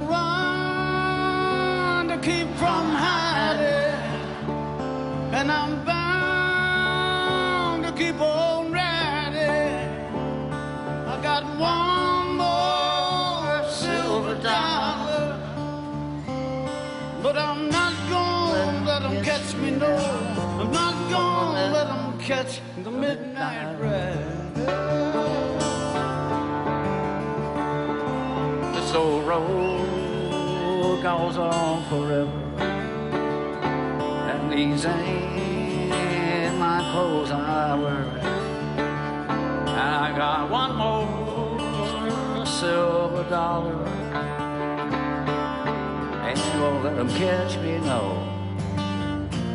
run to keep from hiding, and I'm bound to keep on riding. I got one more silver dollar, but I'm not gonna let them catch me. No, I'm not gonna let them catch the midnight ride. Goes on forever. And these ain't my clothes I wear. And I got one more silver dollar. Ain't gonna let them catch me, no.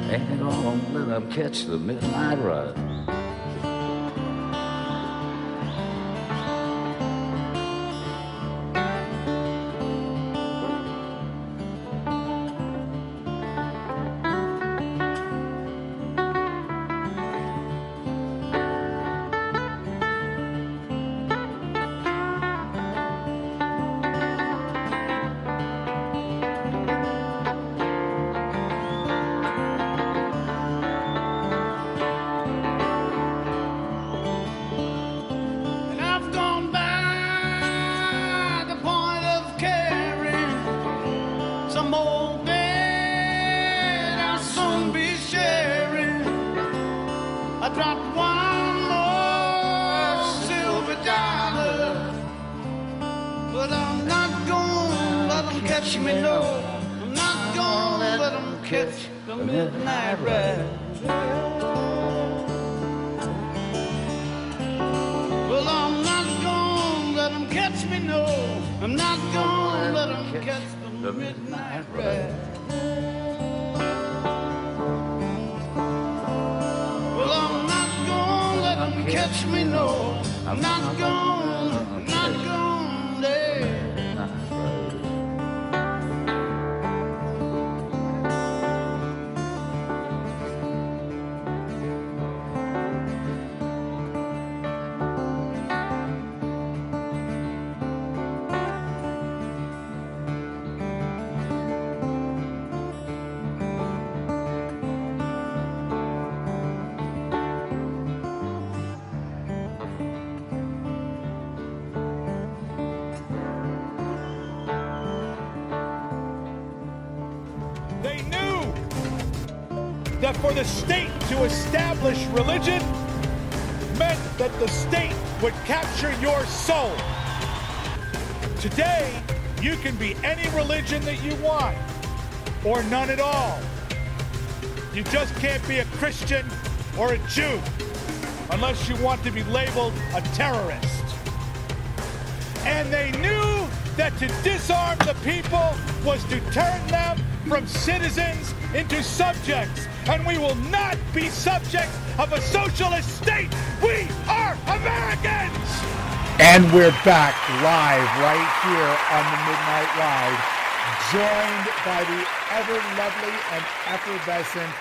Ain't gonna let them catch the midnight ride. For the state to establish religion meant that the state would capture your soul. Today, you can be any religion that you want, or none at all. You just can't be a Christian or a Jew unless you want to be labeled a terrorist. And they knew that to disarm the people was to turn them from citizens into subjects. And we will not be subjects of a socialist state. We are Americans! And we're back live right here on the Midnight Ride, joined by the ever lovely and effervescent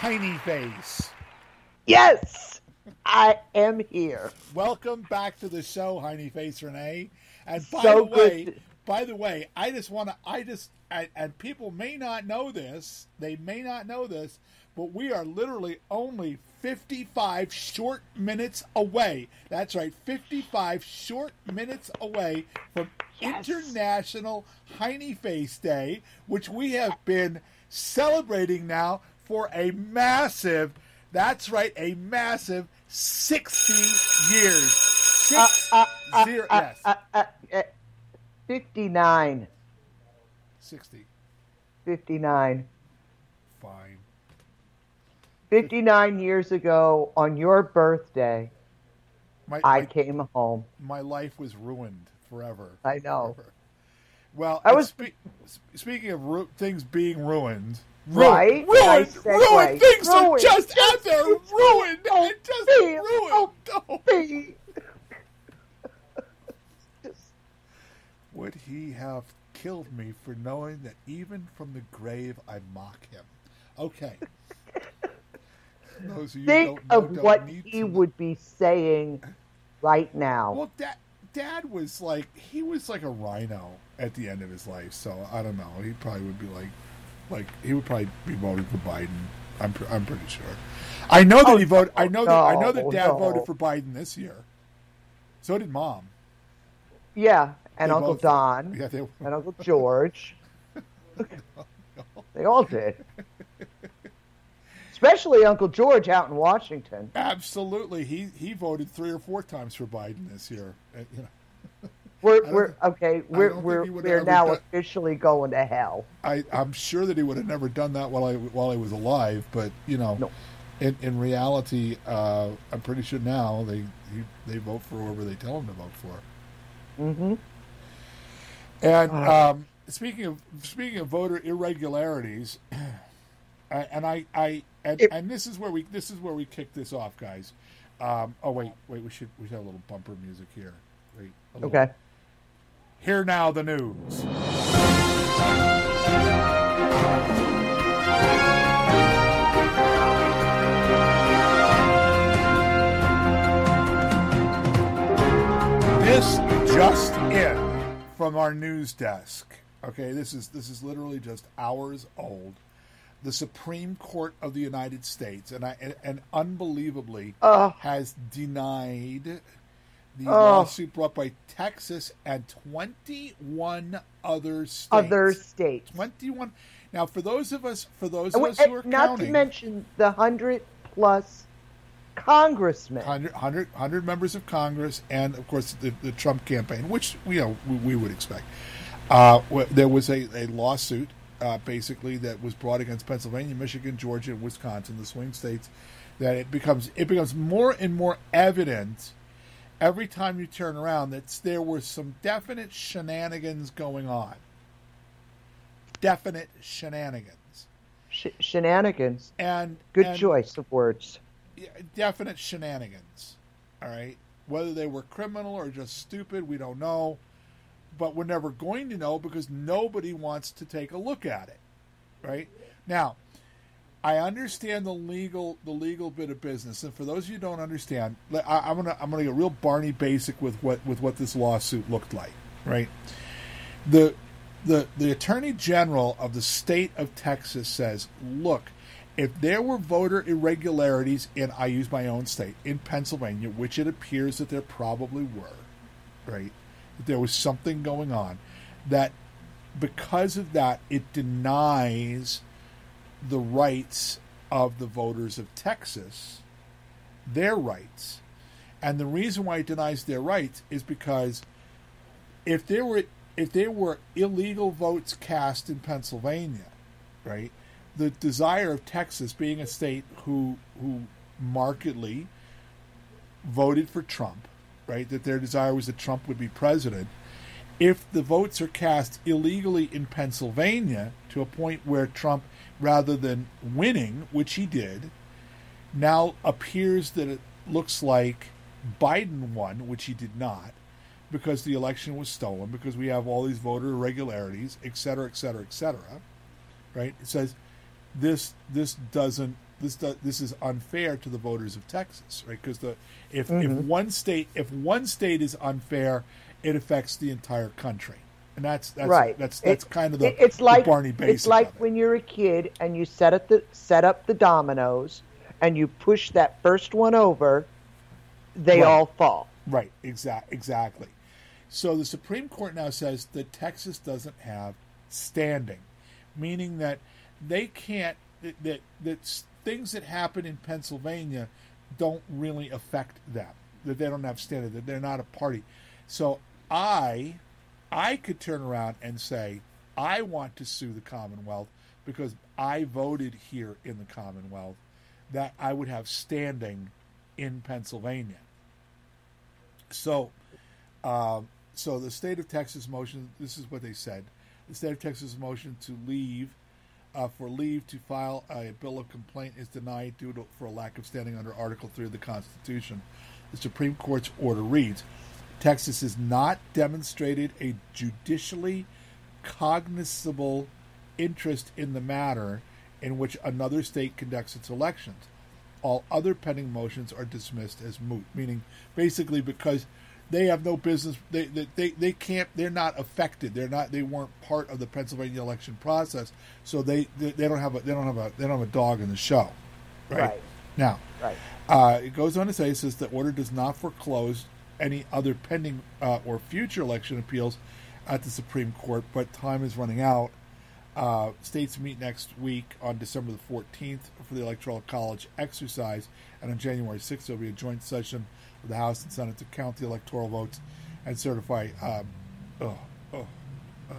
Heiny Face. Yes, I am here. Welcome back to the show, Heiny Face Renee. And by So the way, good. By the way, I just want to, I just, and, and people may not know this, they may not know this, but we are literally only 55 short minutes away. That's right, 55 short minutes away from Yes. International Heiny Face Day, which we have been celebrating now for a massive, that's right, a massive 60 years. Six, zero, yes, Uh, uh, uh, 59. 60. 59. Fine. 59 years ago on your birthday, My, I my, came home. my life was ruined forever. I know. Forever. Well, I was- spe- speaking of ru- things being ruined, Right? Ruined, ruined, ruined. Things are just out there, ruined, and just be- ruined. No. Would he have killed me for knowing that even from the grave I mock him? Okay. Those of you Think know of what he to- would be saying right now. Well, that dad was like he was like a rhino at the end of his life. So I don't know. He probably would be like, like he would probably be voting for Biden. I'm pr- I'm pretty sure. I know that Oh, he voted. I know that I know that dad no. voted for Biden this year. So did mom. Yeah, and They Uncle both- Don Yeah, they. and Uncle George. they all did. Especially Uncle George out in Washington. Absolutely, he he voted three or four times for Biden this year. Uh, you know, We're we're okay. We're we're we're now done- officially going to hell. I I'm sure that he would have never done that while I while I was alive. But you know, No. in in reality, uh, I'm pretty sure now they he, they vote for whoever they tell them to vote for. Mm-hmm. And um, speaking of speaking of voter irregularities, and I, I and, It- and this is where we this is where we kick this off, guys. Um, oh wait, wait, we should we should have a little bumper music here. Wait, a little- Okay. Here now the news. This just in from our news desk. Okay, this is this is literally just hours old. The Supreme Court of the United States, and I and, and unbelievably has denied the lawsuit brought by Texas and 21 other states. Other states. 21. Now, for those of us, for those And of we- us who are not counting, to mention the hundred plus congressmen. 100, 100, 100 members of Congress, and of course the, the Trump campaign, which you know we, we would expect. Uh, there was a, a lawsuit, uh, basically, that was brought against Pennsylvania, Michigan, Georgia, and Wisconsin, the swing states. That it becomes it becomes more and more evident every time you turn around that there were some definite shenanigans going on. Definite shenanigans, Sh- shenanigans. and Good and- choice of words. Definite shenanigans. All right, whether they were criminal or just stupid, we don't know. But we're never going to know because nobody wants to take a look at it. Right now, I understand the legal the legal bit of business, and for those of you who don't understand, I, I'm gonna I'm gonna get real Barney basic with what with what this lawsuit looked like. Right, the the the attorney general of the state of Texas says, look, if there were voter irregularities in I use my own state in Pennsylvania, which it appears that there probably were, right? That there was something going on that because of that it denies the rights of the voters of Texas their rights. And the reason why it denies their rights is because if there were if there were illegal votes cast in Pennsylvania, right? The desire of Texas, being a state who who markedly voted for Trump, right? That their desire was that Trump would be president. If the votes are cast illegally in Pennsylvania to a point where Trump, rather than winning, which he did, now appears that it looks like Biden won, which he did not, because the election was stolen, because we have all these voter irregularities, et cetera, et cetera, et cetera. Right? It says this this doesn't this do, this is unfair to the voters of Texas, right? Because the if if mm-hmm. one state if one state is unfair, it affects the entire country, and that's that's right. that's that's It- kind of the, it- it's the like Barney basic. it's like of it. when you're a kid and you set up the set up the dominoes and you push that first one over, they Right. all fall. Right, exact, exactly. So the Supreme Court now says that Texas doesn't have standing, meaning that they can't that that, things that happen in Pennsylvania don't really affect them. That they don't have standing. That they're not a party. So I, I could turn around and say I want to sue the Commonwealth because I voted here in the Commonwealth. That I would have standing in Pennsylvania. So, um, so the state of Texas motion. This is what they said. The state of Texas motion to leave uh, for leave to file a bill of complaint is denied due to for a lack of standing under Article Three of the Constitution. The Supreme Court's order reads: Texas has not demonstrated a judicially cognizable interest in the matter in which another state conducts its elections. All other pending motions are dismissed as moot, meaning basically because they have no business. They, they they they can't. They're not affected. They're not. They weren't part of the Pennsylvania election process, so they they, they don't have a they don't have a they don't have a dog in the show, right? Right. Now, Right. uh, it goes on to say, it says the order does not foreclose any other pending uh, or future election appeals at the Supreme Court, but time is running out. Uh, states meet next week on December the 14th for the Electoral College exercise, and on January 6th there will be a joint session the House and Senate to count the electoral votes and certify. Um, uh, uh, uh,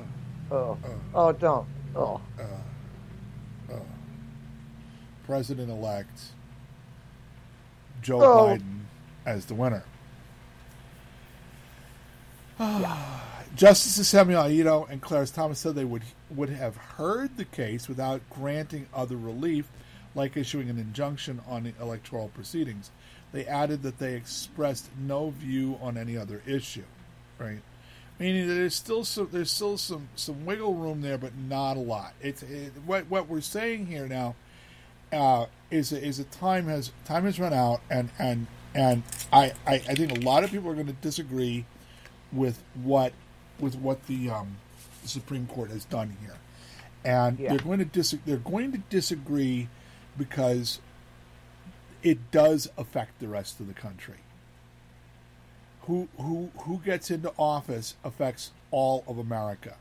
oh, oh, Oh, oh, don't. Oh, President elect Joe Oh. Biden as the winner. Justices Samuel Alito and Clarence Thomas said they would would have heard the case without granting other relief, like issuing an injunction on the electoral proceedings. They added that they expressed no view on any other issue, right? Meaning that there's still some there's still some some wiggle room there, but not a lot. It's it, what what we're saying here now uh, is a, is a time has time has run out, and and and I, I, I think a lot of people are going to disagree with what with what the um, Supreme Court has done here, and Yeah. they're going to dis- they're going to disagree because it does affect the rest of the country. Who who who gets into office affects all of America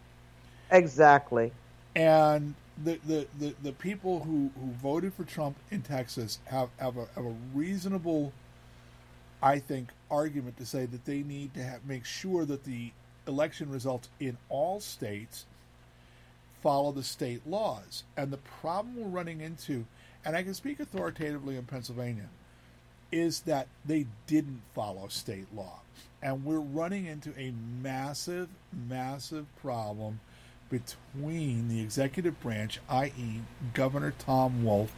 exactly. and the, the, the, the people who, who voted for Trump in Texas have, have, a, have a reasonable, I think, argument to say that they need to have, make sure that the election results in all states follow the state laws. And the problem we're running into, and I can speak authoritatively in Pennsylvania, is that they didn't follow state law. And we're running into a massive, massive problem between the executive branch, i.e., Governor Tom Wolf,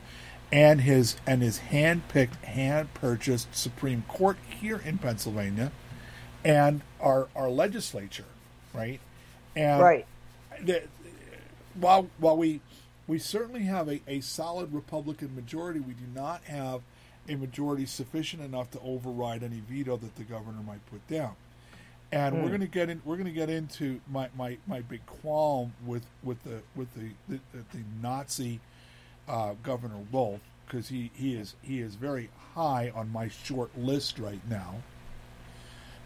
and his and his hand-picked, hand-purchased Supreme Court here in Pennsylvania, and our our legislature, right? And Right. the, while while we we certainly have a, a solid Republican majority, we do not have a majority sufficient enough to override any veto that the governor might put down. And we're going to get in. We're going to get into my, my, my big qualm with, with the with the the, the Nazi uh, Governor Wolf because he, he is he is very high on my short list right now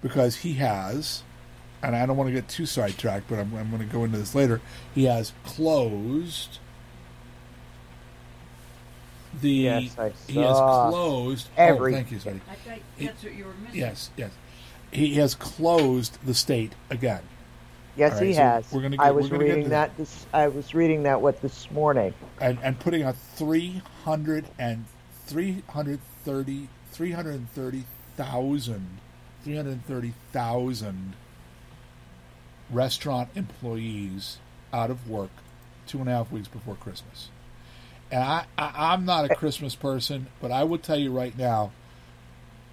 because he has, and I don't want to get too sidetracked, but I'm, I'm going to go into this later. He has closed the. Yes, I he has closed. every- Oh, thank you, Sonny. I think that's what you were missing. Yes, yes. He has closed the state again. Yes, All right, he so has. we're gonna I was we're gonna reading that. This I was reading that what this morning. and, and putting a 300 and 330 330,000 330,000 restaurant employees out of work two and a half weeks before Christmas. And I, I I'm not a Christmas person, but I will tell you right now,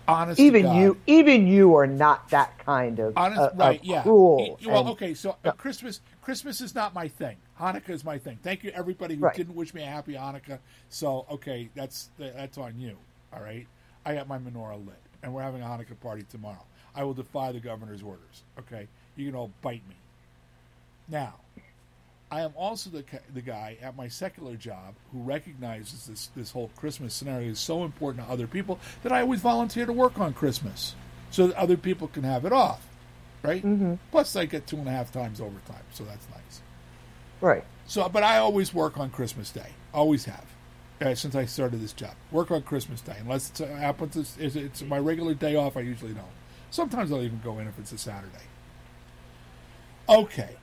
honest to Even God, you, even you are not that kind of, Honest, uh, right? of yeah. cruel. Well, and- okay. So uh, Christmas, Christmas is not my thing. Hanukkah is my thing. Thank you, everybody who Right. didn't wish me a happy Hanukkah. So okay, that's that's on you. All right. I got my menorah lit, and we're having a Hanukkah party tomorrow. I will defy the governor's orders. Okay, you can all bite me. Now, I am also the the guy at my secular job who recognizes this this whole Christmas scenario is so important to other people that I always volunteer to work on Christmas so that other people can have it off, right? Mm-hmm. Plus, I get two and a half times overtime, so that's nice. right. So, but I always work on Christmas Day, always have. Uh, since I started this job, work on Christmas Day. Unless it happens, it's, it's, it's my regular day off. I usually don't. Sometimes I'll even go in if it's a Saturday. Okay,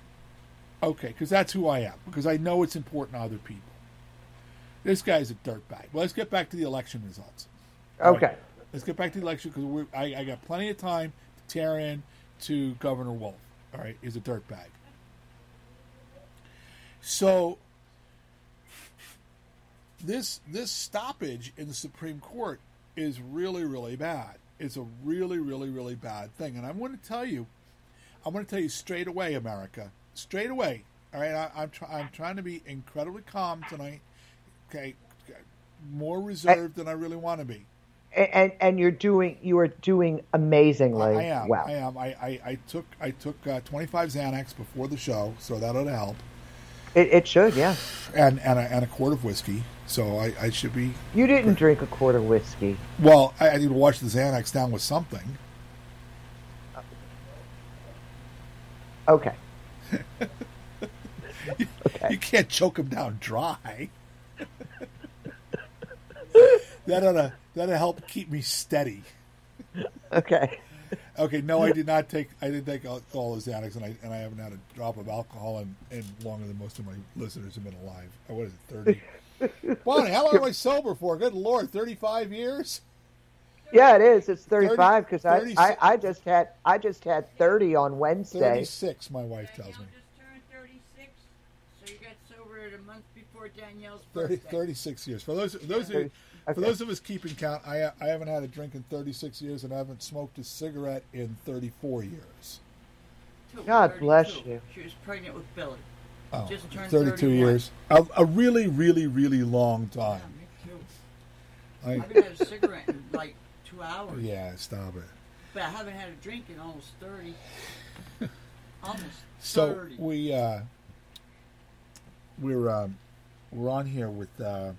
okay, because that's who I am. Because I know it's important to other people. This guy's a dirtbag. Well, let's get back to the election results. All right, Okay. let's get back to the election because I, I got plenty of time to tear in to Governor Wolf. All right, he's a dirtbag. So this this stoppage in the Supreme Court is really really bad. It's a really really really bad thing, and I'm going to tell you, I'm going to tell you straight away, America, straight away. All right, I, I'm try, I'm trying to be incredibly calm tonight. Okay, more reserved than I really want to be. and and you're doing you are doing amazingly I am. well. I am. I, I, I took I took uh, 25 Xanax before the show, so that ought to help, It, it should, yeah. and and a, and a quart of whiskey. So I, I should be. You didn't drink a quart of whiskey. Well, I, I need to wash the Xanax down with something. Okay. You okay. can't choke them down dry. that ought to that ought to help keep me steady. Okay. Okay, no, I did not take. I didn't take all, all the Xanax, and I and I haven't had a drop of alcohol in, in longer than most of my listeners have been alive. What is it, thirty? Bonnie, how long am I sober for? Good lord, thirty-five years. Yeah, it is. It's 35 because I, I, I just had I just had 30 on Wednesday. Thirty-six. My wife tells me. Just turned 36, so you got sober a month before Danielle's 30, birthday. 36 years. For those those of, for those of us keeping count, I I haven't had a drink in 36 years, and I haven't smoked a cigarette in 34 years. God 32. bless you. She was pregnant with Billy. Oh, Just turned 32 31. years. A, a really, really, really long Yeah, time. me too. I, I haven't had a cigarette in like two hours. yeah, stop it. But I haven't had a drink in almost 30. almost So 30. we uh, we're um, we're on here with uh,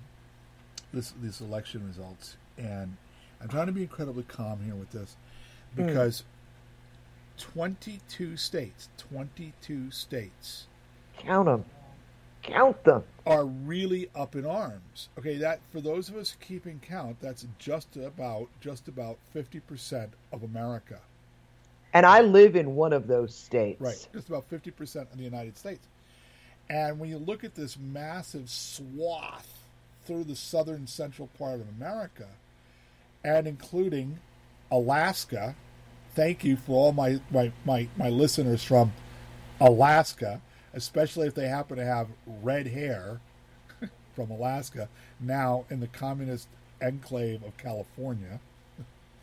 this these election results, and I'm trying to be incredibly calm here with this because 22 states, 22 states Count them. Count them. are really up in arms. Okay, that for those of us keeping count, that's just about just about 50% of America. And I live in one of those states. Right, just about 50% of the United States. And when you look at this massive swath through the southern central part of America, and including Alaska, thank you for all my, my, my, my listeners from Alaska, especially if they happen to have red hair from Alaska, now in the communist enclave of California.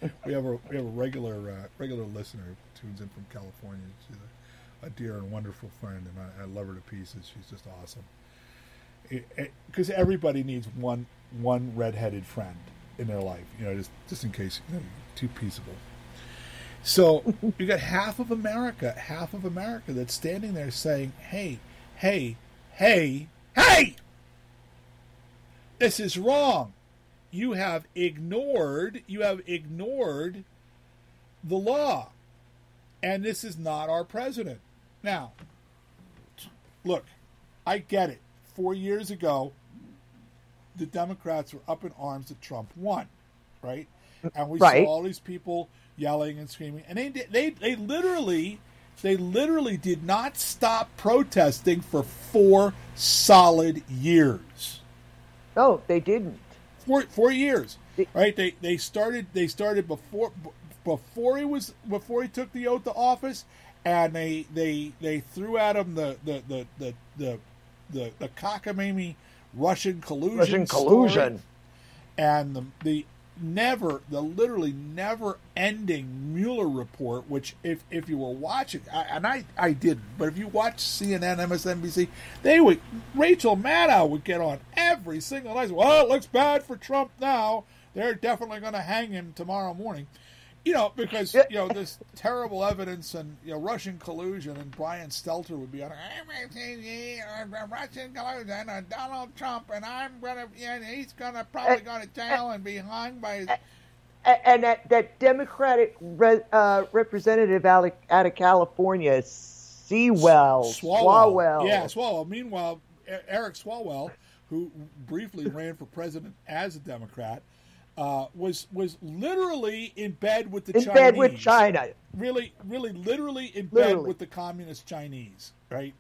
we have a we have a regular uh, regular listener who tunes in from California. She's a, a dear and wonderful friend, and I, I love her to pieces. She's just awesome. Because everybody needs one one redheaded friend in their life, you know, just just in case you know, too peaceable. So you got half of America, half of America that's standing there saying, "Hey, hey, hey, hey! This is wrong. You have ignored, you have ignored the law, and this is not our president." Now, look, I get it. Four years ago, the Democrats were up in arms that Trump won, right? And we Right. saw all these people yelling and screaming, and they they they literally they literally did not stop protesting for four solid years. No, they didn't. Four four years, The- right? They they started they started before before he was before he took the oath of office, and they they they threw at him the the the the the the, the cockamamie Russian collusion Russian story collusion. and the the never the literally never ending Mueller report which if if you were watching I, and I I didn't but if you watch CNN MSNBC they would Rachel Maddow would get on every single night well it looks bad for Trump now. They're definitely going to hang him tomorrow morning you know because you know this terrible evidence and you know Russian collusion and Brian Stelter would be on everything uh, Russian collusion and Donald Trump and I'm gonna and he's gonna probably go to jail and be hung by his And that, that Democratic re, uh, representative out of, out of California, Sewell, Swalwell. Yeah, Swalwell. Meanwhile, Eric Swalwell, who briefly ran for president as a Democrat, uh, was was literally in bed with the in Chinese. bed with China. Really, really, literally in bed with the communist Chinese, right?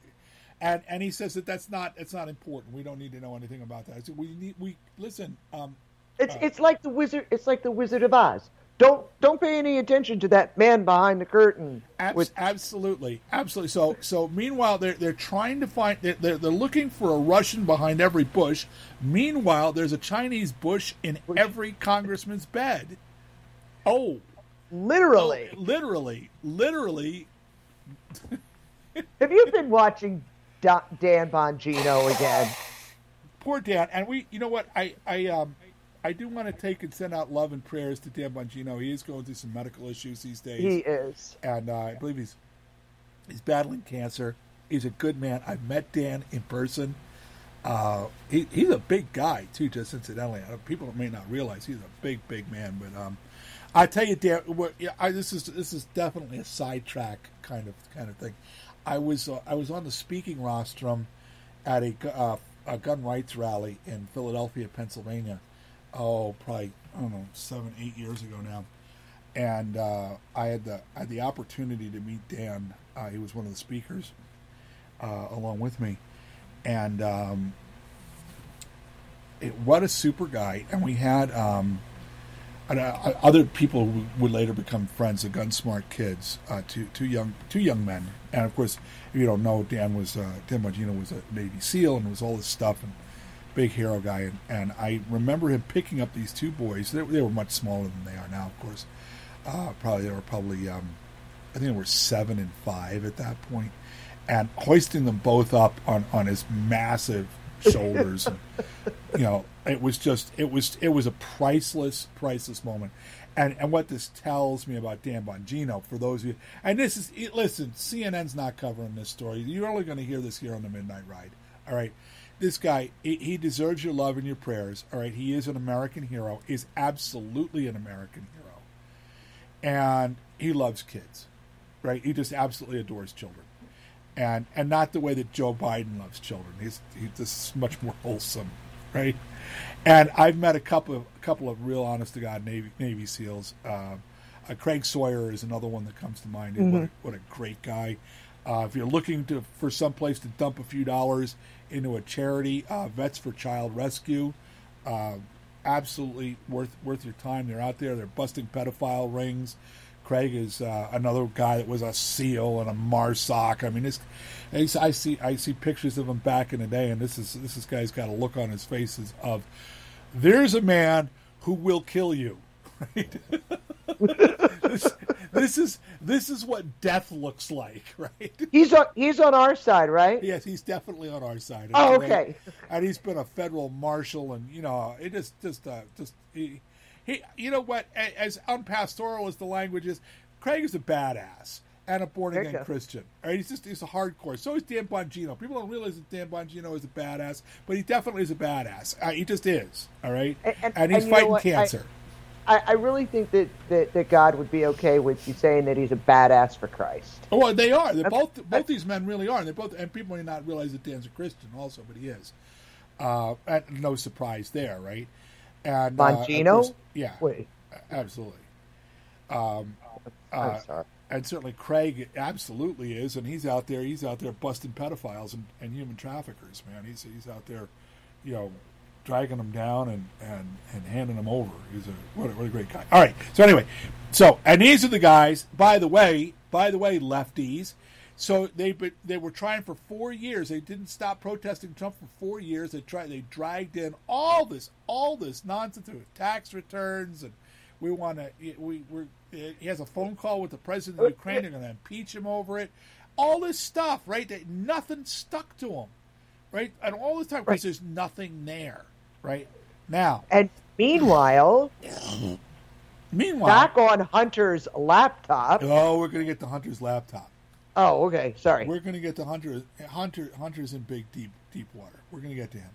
And and he says that that's not it's not important. We don't need to know anything about that. I said, we need we listen. Um, It's it's like the wizard. It's like the Wizard of Oz. Don't don't pay any attention to that man behind the curtain. Abs- with absolutely, absolutely. So, so meanwhile, they're they're trying to find they're, they're they're looking for a Russian behind every bush. Meanwhile, there's a Chinese bush in every congressman's bed. Oh, literally. literally, literally. Have you been watching Da- Dan Bongino again? Poor Dan. And we, you know what? I I um I do want to take and send out love and prayers to Dan Bongino. He is going through some medical issues these days. He is, and uh, I believe he's he's battling cancer. He's a good man. I've met Dan in person. Uh, he, he's a big guy too. Just incidentally, people may not realize he's a big, big man. But um, I tell you, Dan, what, yeah, I, this is this is definitely a sidetrack kind of kind of thing. I was uh, I was on the speaking rostrum at a, uh, a gun rights rally in Philadelphia, Pennsylvania. Oh, probably I don't know seven, eight years ago now, and uh, I had the I had the opportunity to meet Dan. Uh, he was one of the speakers uh, along with me, and um, it, what a super guy! And we had um, and, uh, other people who would later become friends, the Gunsmart kids, uh, two two young two young men, and of course, if you don't know, Dan was uh, Dan Bongino was a Navy SEAL and was all this stuff and big hero guy, and, and I remember him picking up these two boys. They, they were much smaller than they are now, of course. Uh, probably they were probably um, I think they were seven and five at that point, and hoisting them both up on on his massive shoulders. and, you know, it was just it was it was a priceless priceless moment. And and what this tells me about Dan Bongino, for those of you, and this is listen, CNN's not covering this story. You're only going to hear this here on the Midnight Ride. All right, this guy he, he deserves your love and your prayers. All right, he is an American hero. Is absolutely an American hero, and he loves kids. Right, he just absolutely adores children and and not the way that Joe Biden loves children. He's he's just much more wholesome, right? And I've met a couple of a couple of real honest to god Navy Navy SEALs. Uh, uh, Craig Sawyer is another one that comes to mind. Mm-hmm. What, a, what, a, great guy! Uh, if you're looking to for some place to dump a few dollars into a charity, uh, Vets for Child Rescue, uh, absolutely worth worth your time. They're out there. They're busting pedophile rings. Craig is uh, another guy that was a SEAL and a MARSOC. I mean, this I see I see pictures of him back in the day, and this is this is guy's got a look on his faces of there's a man who will kill you. Right? this, this, is this is what death looks like, right? He's on he's on our side, right? Yes, he's definitely on our side. Oh, okay. And he's been a federal marshal, and you know, it just just uh, just he, he, you know what? As unpastoral as the language is, Craig is a badass and a born again Christian. Right? He's just he's a hardcore. So is Dan Bongino. People don't realize that Dan Bongino is a badass, but he definitely is a badass. Uh, he just is. All right, and, and, and he's and fighting cancer. I, I, really think that, that, that God would be okay with you saying that he's a badass for Christ. Oh, well, they are. They're both both these men really are. And they both and people may not realize that Dan's a Christian also, but he is. Uh, no surprise there, right? And Bongino, uh, yeah, Wait. absolutely. Um, uh, and certainly Craig absolutely is, and he's out there. He's out there busting pedophiles and, and human traffickers. Man, he's he's out there, you know, dragging them down and, and, and handing them over. He's a what, a what a great guy. All right. So anyway, so and these are the guys. By the way, by the way, lefties. So they they were trying for four years. They didn't stop protesting Trump for four years. They tried. They dragged in all this all this nonsense with tax returns and we want to. We we he has a phone call with the president of Ukraine. They're going to impeach him over it. All this stuff, right? That nothing stuck to him, right? And all this time because right. there's nothing there, right? Now and meanwhile. Meanwhile, back on Hunter's laptop. Oh, we're going to get the Hunter's laptop. Oh, okay. Sorry. We're going to get to Hunter. Hunter. Hunter's in big, deep, deep water. We're going to get to him.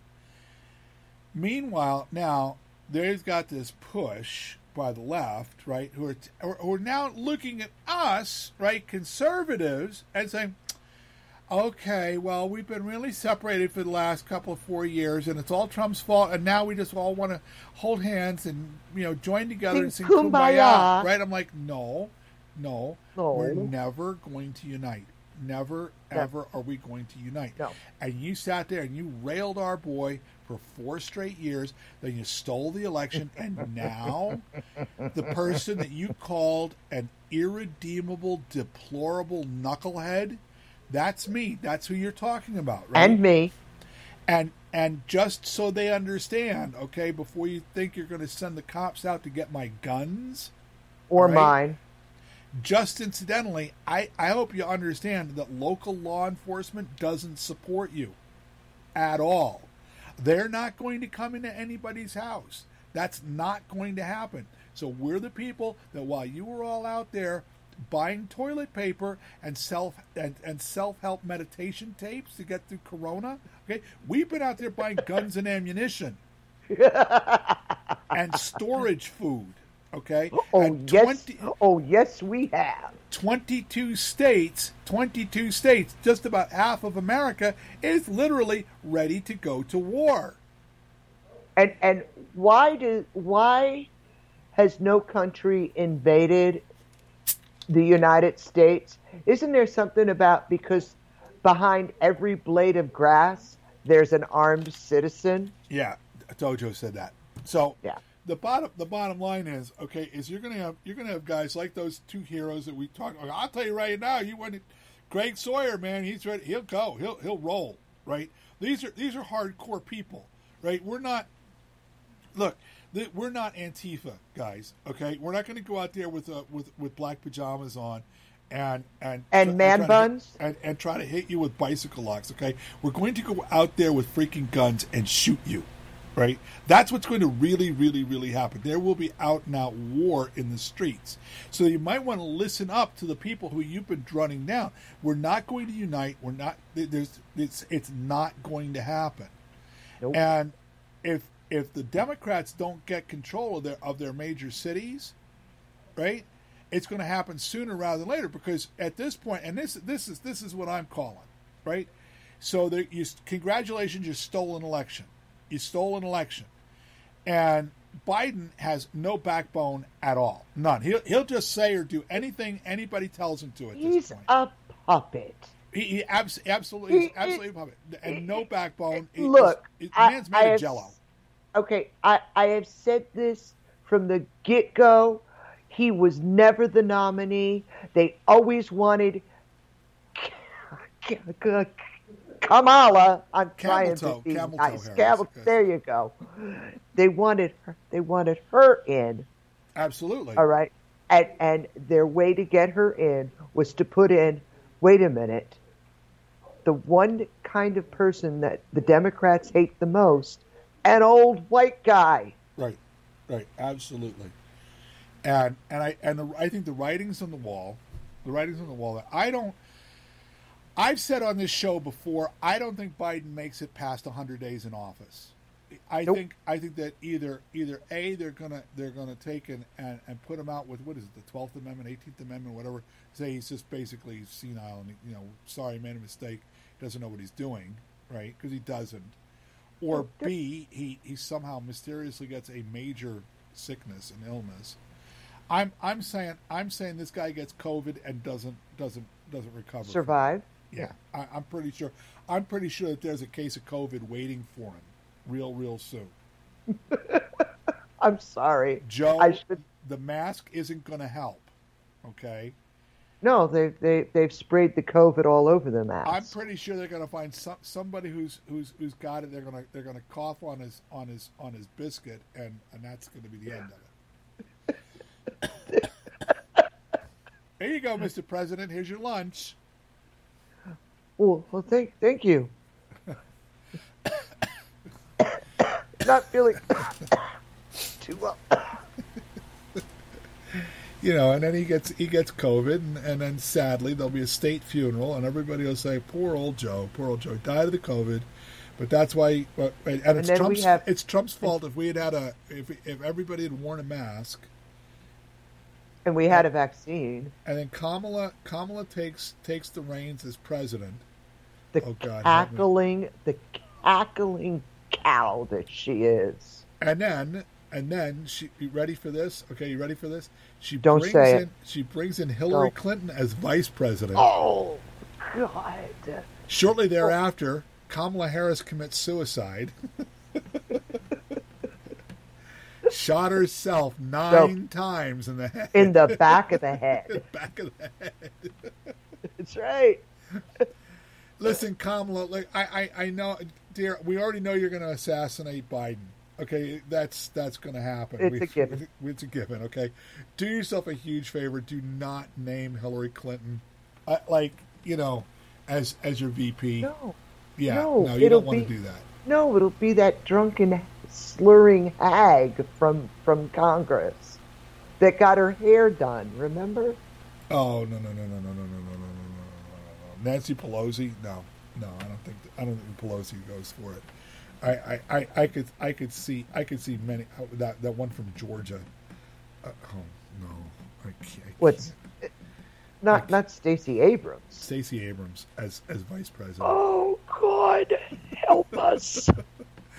Meanwhile, now they've got this push by the left, right, who are, who are now looking at us, right, conservatives, and saying, okay, well, we've been really separated for the last couple of four years, and it's all Trump's fault, and now we just all want to hold hands and you know join together and sing kumbaya. kumbaya, right? I'm like, no, no, no, we're never going to unite. Never, ever are we going to unite. No. And you sat there and you railed our boy for four straight years. Then you stole the election, and now the person that you called an irredeemable, deplorable knucklehead. That's me. That's who you're talking about, right? And me. And and just so they understand, okay, before you think you're going to send the cops out to get my guns or right? mine, just incidentally, I, I hope you understand that local law enforcement doesn't support you at all. They're not going to come into anybody's house. That's not going to happen. So we're the people that while you were all out there buying toilet paper and self and, and self help meditation tapes to get through Corona, okay, we've been out there buying guns and ammunition and storage food. Okay. Oh and yes. 20 oh yes, we have. 22 states, 22 states, just about half of America is literally ready to go to war. And and why do why has no country invaded the United States? Isn't there something about because behind every blade of grass there's an armed citizen? Yeah, Dojo said that. So Yeah. the bottom the bottom line is okay is you're gonna have you're gonna have guys like those two heroes that we talked. about. I'll tell you right now, you want Greg Sawyer, man, he's ready. He'll go. He'll he'll roll. Right. These are these are hardcore people. Right. We're not. Look, we're not Antifa guys. Okay. We're not going to go out there with uh, with with black pajamas on. And and And man try buns? hit- and, and try to hit you with bicycle locks. Okay, we're going to go out there with freaking guns and shoot you right? That's what's going to really, really, really happen. There will be out and out war in the streets. So you might want to listen up to the people who you've been running down. We're not going to unite. We're not. There's. It's. It's not going to happen. Nope. And if if the Democrats don't get control of their of their major cities, right? It's going to happen sooner rather than later because at this point, and this this is this is what I'm calling, right? So there, you congratulations, you stole an election. You stole an election, and Biden has no backbone at all, none. He'll he'll just say or do anything anybody tells him to at He's this point. a puppet. He, he abs- absolutely, He- absolutely, puppet. and no backbone. Look, he's- I- man's I made of have- jello. Okay, I, I have said this from the get go. He was never the nominee. They always wanted Kamala. I'm trying toe, to be camel nice. Camel, there you go. They wanted her. They wanted her in. Absolutely. All right, and and their way to get her in was to put in. Wait a minute. The one kind of person that the Democrats hate the most, an old white guy. Right, right, absolutely. And and I and the, I think the writings on the wall, the writings on the wall. That I don't. I've said on this show before. I don't think Biden makes it past hundred days in office. I Nope. think I think that either either a they're gonna they're gonna take and, and, and put him out with what is it the Twelfth Amendment, Eighteenth Amendment, whatever. Say he's just basically senile and you know sorry made a mistake, doesn't know what he's doing, right? Because he doesn't. Or B he he somehow mysteriously gets a major sickness and illness. I'm I'm saying I'm saying this guy gets COVID and doesn't doesn't doesn't recover. Survive. Yeah, I, I'm pretty sure. I'm pretty sure that there's a case of COVID waiting for him, real, real soon. I'm sorry. Joe, I should. the mask isn't going to help. Okay, No, they they they've sprayed the COVID all over the mask. I'm pretty sure they're going to find some, somebody who's who's who's got it. They're going to they're going to cough on his on his on his biscuit, and and that's going to be the end of it. there you go, Mr. President. Here's your lunch. Well, well, thank thank you. Not feeling too well. You know, and then he gets he gets COVID, and, and then sadly there'll be a state funeral, and everybody will say, "Poor old Joe, poor old Joe, died of the COVID." But that's why, and it's we Trump's have- it's Trump's fault if we had had a if if everybody had worn a mask, And we had a vaccine. and then Kamala Kamala takes takes the reins as president. The Oh, God, cackling, the cackling cow that she is. And then, and then she you ready for this? Okay, you ready for this? She Don't brings say in it. she brings in Hillary No. Clinton as vice president. Oh God! Shortly thereafter, Kamala Harris commits suicide. Shot herself nine times in the head. In the back of the head. back of the head. That's right. Listen, Kamala, like I, I, I know, dear, we already know you're going to assassinate Biden. Okay, that's that's going to happen. It's we, a given. It's a given. Okay, do yourself a huge favor. Do not name Hillary Clinton, uh, like you know, as as your VP. No, yeah, no, no, you don't want to do that. no, it'll be that drunken slurring hag from from Congress that got her hair done. Remember? Oh no no no no no no no no no no no no Nancy Pelosi? No, no, I don't think I don't think Pelosi goes for it. I, I, I, I could I could see I could see many uh, that that one from Georgia. Uh, oh no, I can't. I What's not not Stacey Abrams? Stacey Abrams as as vice president. Oh God, help us!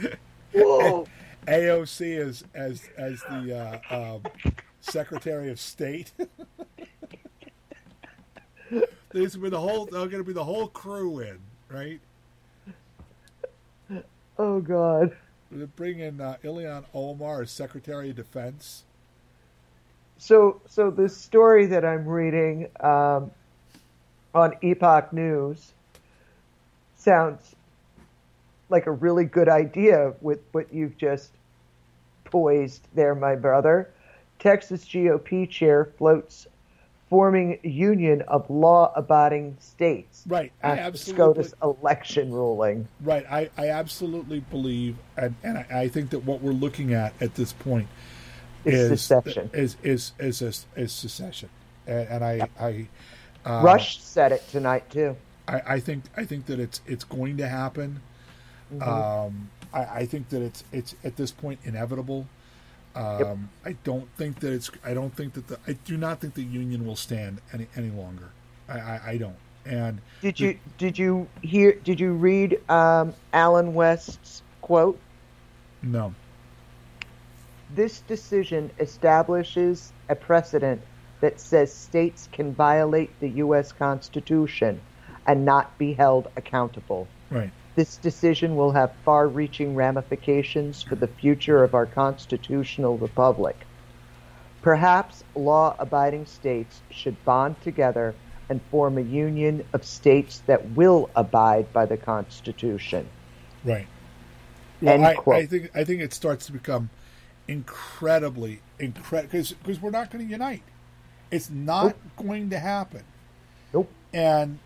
Whoa. AOC as as as the uh, um, Secretary of State. These will be the whole. They're going to be the whole crew in, right? Oh God. They bring in uh, Ilhan Omar as Secretary of Defense. So so the story that I'm reading um, on Epoch News sounds like a really good idea with what you've just poised there, my brother. Texas GOP chair floats forming union of law-abiding states Right, I absolutely- SCOTUS election ruling. Right. I, I absolutely believe, and, and I, I think that what we're looking at at this point Is is secession. Is is is is, is secession, and, and I I uh, Rush said it tonight too. I, I think I think that it's it's going to happen. Um, I, I think that it's it's at this point inevitable. Um, I don't think that it's. I don't think that the. I do not think the union will stand any any longer. I, I, I don't. And Did you did you hear? Did you read um, Allen West's quote? no, This decision establishes a precedent that says states can violate the U.S. Constitution and not be held accountable. right, This decision will have far reaching ramifications for the future of our constitutional republic. Perhaps law abiding states should bond together and form a union of states that will abide by the Constitution. right. Well, I. I think I think it starts to become incredibly incredible because because we're not going to unite. It's not going to happen. Nope. And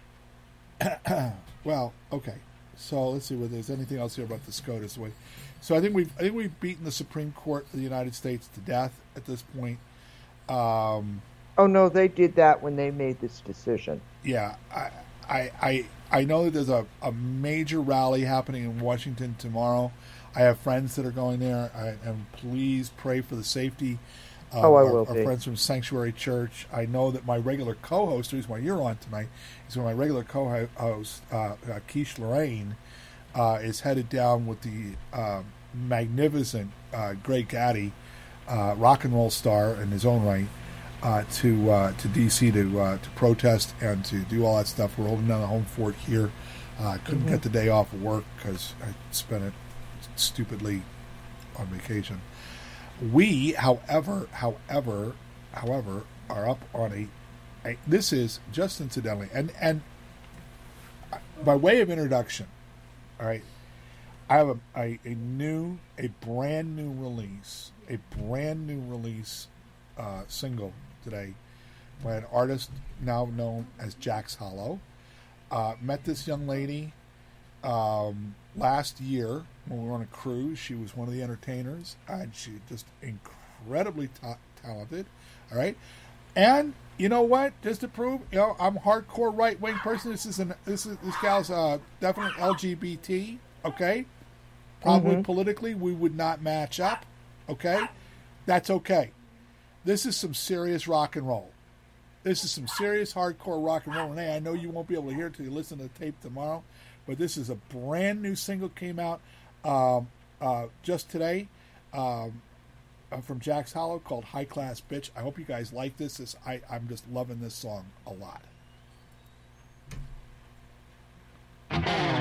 well, okay. So let's see whether there's anything else here about the SCOTUS way. So I think we've I think we've beaten the Supreme Court of the United States to death at this point. Um, Oh no, they did that when they made this decision. yeah, I I I, I know that there's a, a major rally happening in Washington tomorrow. I have friends that are going there, I, and please pray for the safety. Of Oh, I our, will our be. friends from Sanctuary Church. I know that my regular co-host, who's why you're on tonight, is my regular co-host, uh, uh, Keish Lorraine, uh, is headed down with the um magnificent uh, Greg Gaddy, uh, rock and roll star in his own right, uh, to uh, to DC to uh, to protest and to do all that stuff. We're holding down the home fort here. Uh, couldn't get the day off of work because I spent it stupidly on vacation. We, however, however, however, are up on a. a this is just incidentally, and and by way of introduction, all right. I have a, a, a new, a brand new release, a brand new release uh, single today by an artist now known as Jax Hollow. Uh, met this young lady um, last year when we were on a cruise. She was one of the entertainers, and she just incredibly ta- talented. All right, and you know what? Just to prove, you know, I'm a hardcore right wing person. This is an this is this gal's uh, definitely LGBT. Okay, probably politically we would not match up. Okay, that's okay. This is some serious rock and roll. This is some serious hardcore rock and roll. And hey, I know you won't be able to hear it till you listen to the tape tomorrow, but this is a brand new single came out um, uh, just today um, uh, from Jax Hollow called "High Class Bitch." I hope you guys like this. this I, I'm just loving this song a lot.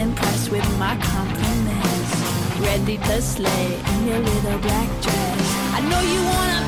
impressed with my compliments. Ready to slay in your little black dress. I know you wanna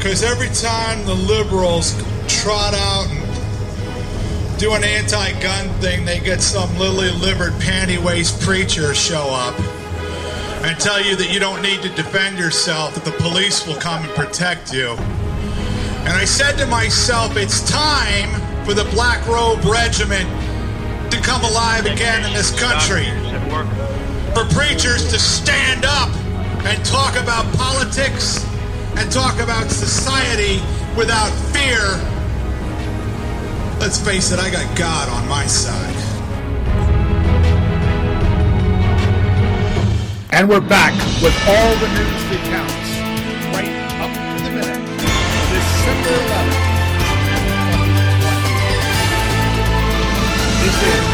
because every time the liberals trot out and do an anti-gun thing, they get some lily-livered panty-waist preacher show up and tell you that you don't need to defend yourself, that the police will come and protect you. And I said to myself, it's time for the Black Robe Regiment to come alive again in this country for preachers to stand up and talk about politics and talk about society without fear. Let's face it, I got God on my side. And we're back with all the news that counts. Right up to the minute. December 11th. This is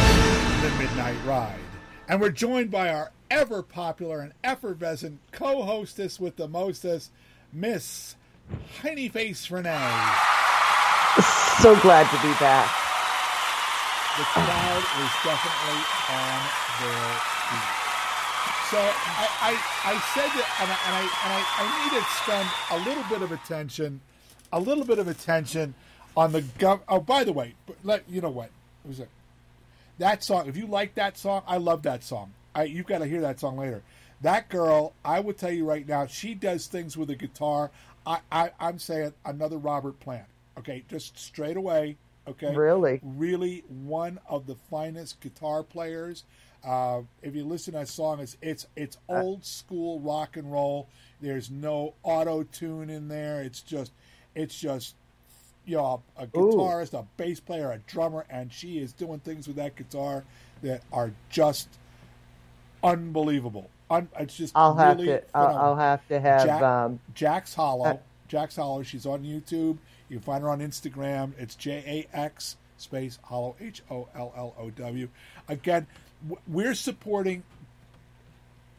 the Midnight Ride. And we're joined by our ever popular and effervescent co hostess with the mostest, Miss Tiny Face Renee. So glad to be back. The crowd is definitely on their feet. So I, I, I said that, and I, and, I, and I, I need to spend a little bit of attention, a little bit of attention on the gov. Oh, by the way, let you know what it was a, that song. If you like that song, I love that song. I, you've got to hear that song later. That girl, I will tell you right now, she does things with a guitar. I, I, I'm saying another Robert Plant. Okay, just straight away. Okay, Really? really one of the finest guitar players. Uh, if you listen to that song, it's it's it's old school rock and roll. There's no auto tune in there. It's just it's just you know a Ooh. guitarist, a bass player, a drummer, and she is doing things with that guitar that are just unbelievable. Un, it's just I'll have really to. I'll, phenomenal. I'll have to have. Jack, um, Jax Hollow. uh, Jax Hollow. She's on YouTube. You can find her on Instagram. It's J A X space Hollow H O L L O W. Again, we're supporting.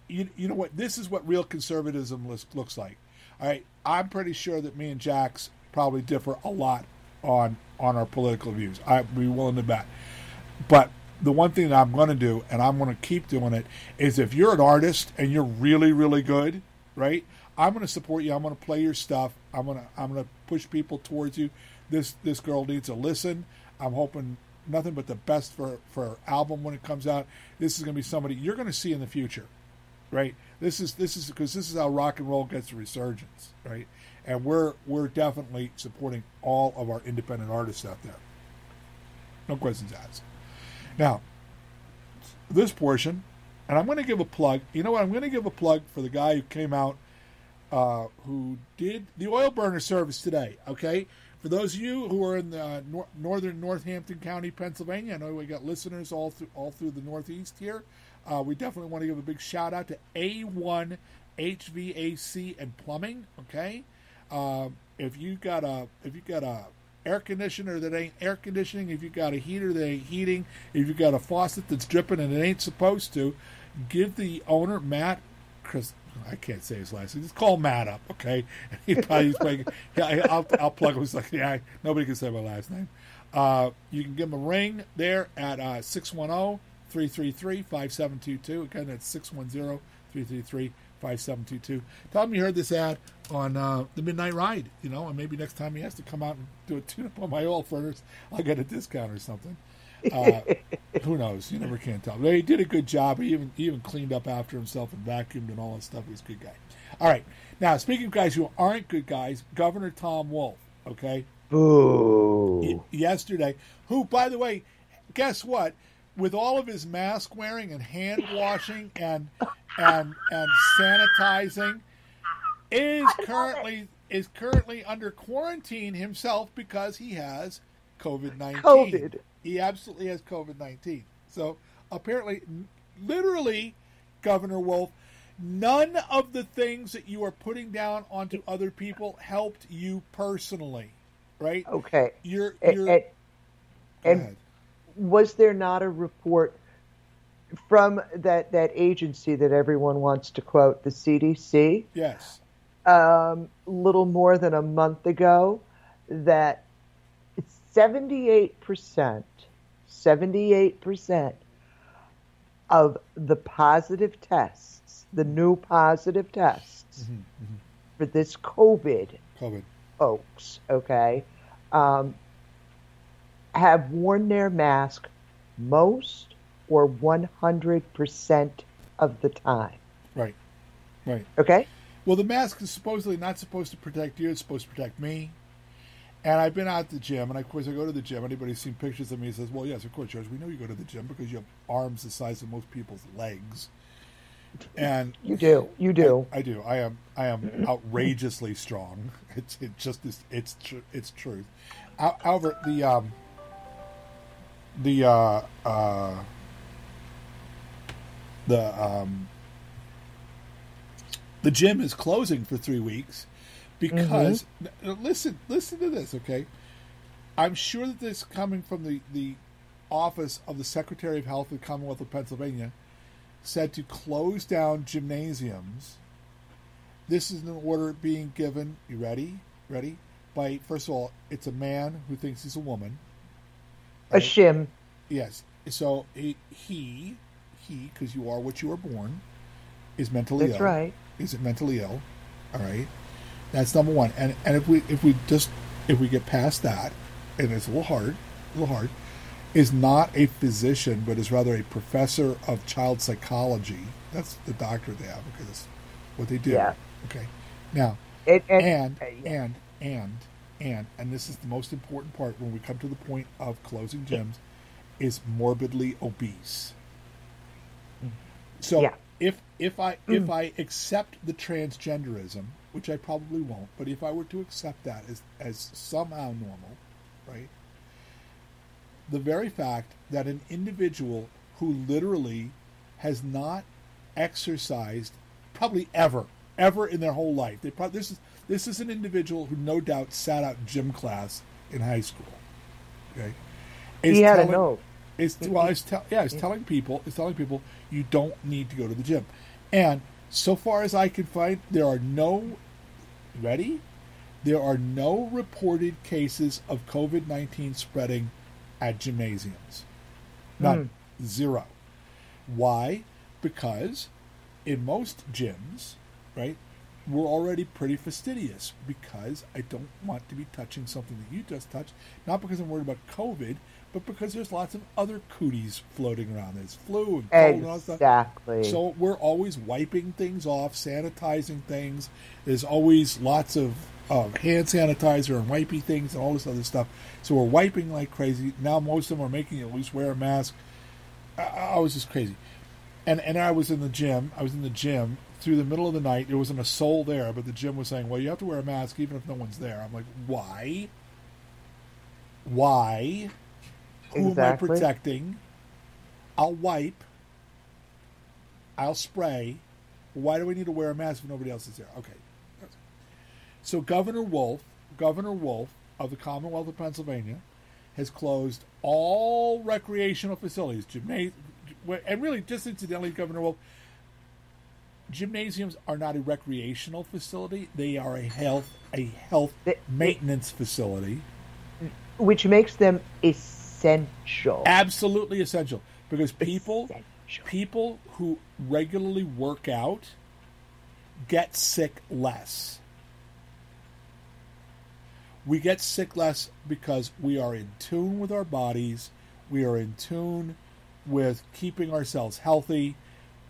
You, you know what? This is what real conservatism looks, looks like. All right, I'm pretty sure that me and Jax probably differ a lot on on our political views. I'd be willing to bet, but the one thing that I'm going to do, and I'm going to keep doing it, is if you're an artist and you're really, really good, right? I'm going to support you. I'm going to play your stuff. I'm going to I'm going to push people towards you. This this girl needs to listen. I'm hoping nothing but the best for for her album when it comes out. This is going to be somebody you're going to see in the future, right? This is this is because this is how rock and roll gets a resurgence, right? And we're we're definitely supporting all of our independent artists out there. No questions asked. Now, this portion, and I'm going to give a plug. You know what? I'm going to give a plug for the guy who came out, uh, who did the oil burner service today. Okay, for those of you who are in the nor- northern Northampton County, Pennsylvania, I know we got listeners all through all through the Northeast here. Uh, we definitely want to give a big shout out to A1 HVAC and Plumbing. Okay, um, if you got a if you got a air conditioner that ain't air conditioning, if you got a heater that ain't heating, if you got a faucet that's dripping and it ain't supposed to, give the owner Matt Chris. I can't say his last name. Just call Matt up, okay? Probably playing. Yeah, I'll, I'll plug him. He's like, yeah, nobody can say my last name. Uh, you can give him a ring there at uh, 610 333 5722. Again, that's 610 333 5722. Tell him you heard this ad on uh, the Midnight Ride, you know, and maybe next time he has to come out and do a tune up on my oil furnace, I'll get a discount or something. Uh, who knows? You never can tell. But he did a good job. He even he even cleaned up after himself and vacuumed and all that stuff. He's a good guy. All right. Now, speaking of guys who aren't good guys, Governor Tom Wolf, okay? Boo. y- yesterday, who, by the way, guess what? With all of his mask wearing and hand washing and and and sanitizing, is currently is currently under quarantine himself because he has COVID nineteen. COVID. He absolutely has COVID nineteen. So apparently, literally, Governor Wolf, none of the things that you are putting down onto other people helped you personally, right? Okay. You're you're. and- and was there not a report from that, that agency that everyone wants to quote, the CDC, Yes. Um, little more than a month ago, that 78%, 78% of the positive tests, the new positive tests for this COVID COVID. folks, okay, um, have worn their mask most or 100% of the time. Right. Right. Okay? Well, the mask is supposedly not supposed to protect you. It's supposed to protect me. And I've been out at the gym, and of course I go to the gym. Anybody who's seen pictures of me says, "Well, yes, of course, George. We know you go to the gym because you have arms the size of most people's legs." And You do. You do. I do. I am. I am outrageously strong. It's it just is. It's tr- it's truth. How- However, the um, the uh, uh, the um, the gym is closing for three weeks because mm-hmm. n- uh, listen listen to this okay i'm sure that this coming from the the office of the secretary of health of the commonwealth of pennsylvania said to close down gymnasiums this is an order being given you ready ready by first of all it's a man who thinks he's a woman A shim. Yes. So he he he because you are what you are born is mentally That's ill. right. Is it mentally ill? All right. That's number one. And and if we if we just if we get past that, and it's a little hard, a little hard, is not a physician, but is rather a professor of child psychology. That's the doctor they have because it's what they do. Yeah. Okay. Now And, and, and uh, yeah. and and and and this is the most important part when we come to the point of closing gyms is morbidly obese so Yeah. If if i hmm. if i accept the transgenderism which i probably won't but if i were to accept that as as somehow normal right the very fact that an individual who literally has not exercised probably ever ever in their whole life they probably this is this is an individual who no doubt sat out gym class in high school okay he is had a telling- is well, it's tell yeah, it's telling people, it's telling people you don't need to go to the gym, and so far as I can find, there are no ready, there are no reported cases of COVID nineteen spreading at gymnasiums, none, hmm. Zero. Why? Because in most gyms, right, we're already pretty fastidious because I don't want to be touching something that you just touched, not because I'm worried about COVID, but because there's lots of other cooties floating around. There's flu and cold and all that stuff. Exactly. So we're always wiping things off, sanitizing things. There's always lots of uh, hand sanitizer and wipey things and all this other stuff. So we're wiping like crazy. Now most of them are making you at least wear a mask. I, I was just crazy. And and I was in the gym. I was in the gym through the middle of the night. There wasn't a soul there, but the gym was saying, "Well, you have to wear a mask even if no one's there." I'm like, "Why? Why? Who am I protecting? I'll wipe. I'll spray. Why do we need to wear a mask if nobody else is there? Okay. So Governor Wolf, Governor Wolf of the Commonwealth of Pennsylvania, has closed all recreational facilities, gymnasium, and really just incidentally, Governor Wolf, gymnasiums are not a recreational facility; they are a health a health maintenance facility. Which makes them essential. Absolutely essential because people Essential. people who regularly work out get sick less. We get sick less because we are in tune with our bodies. We are in tune with keeping ourselves healthy.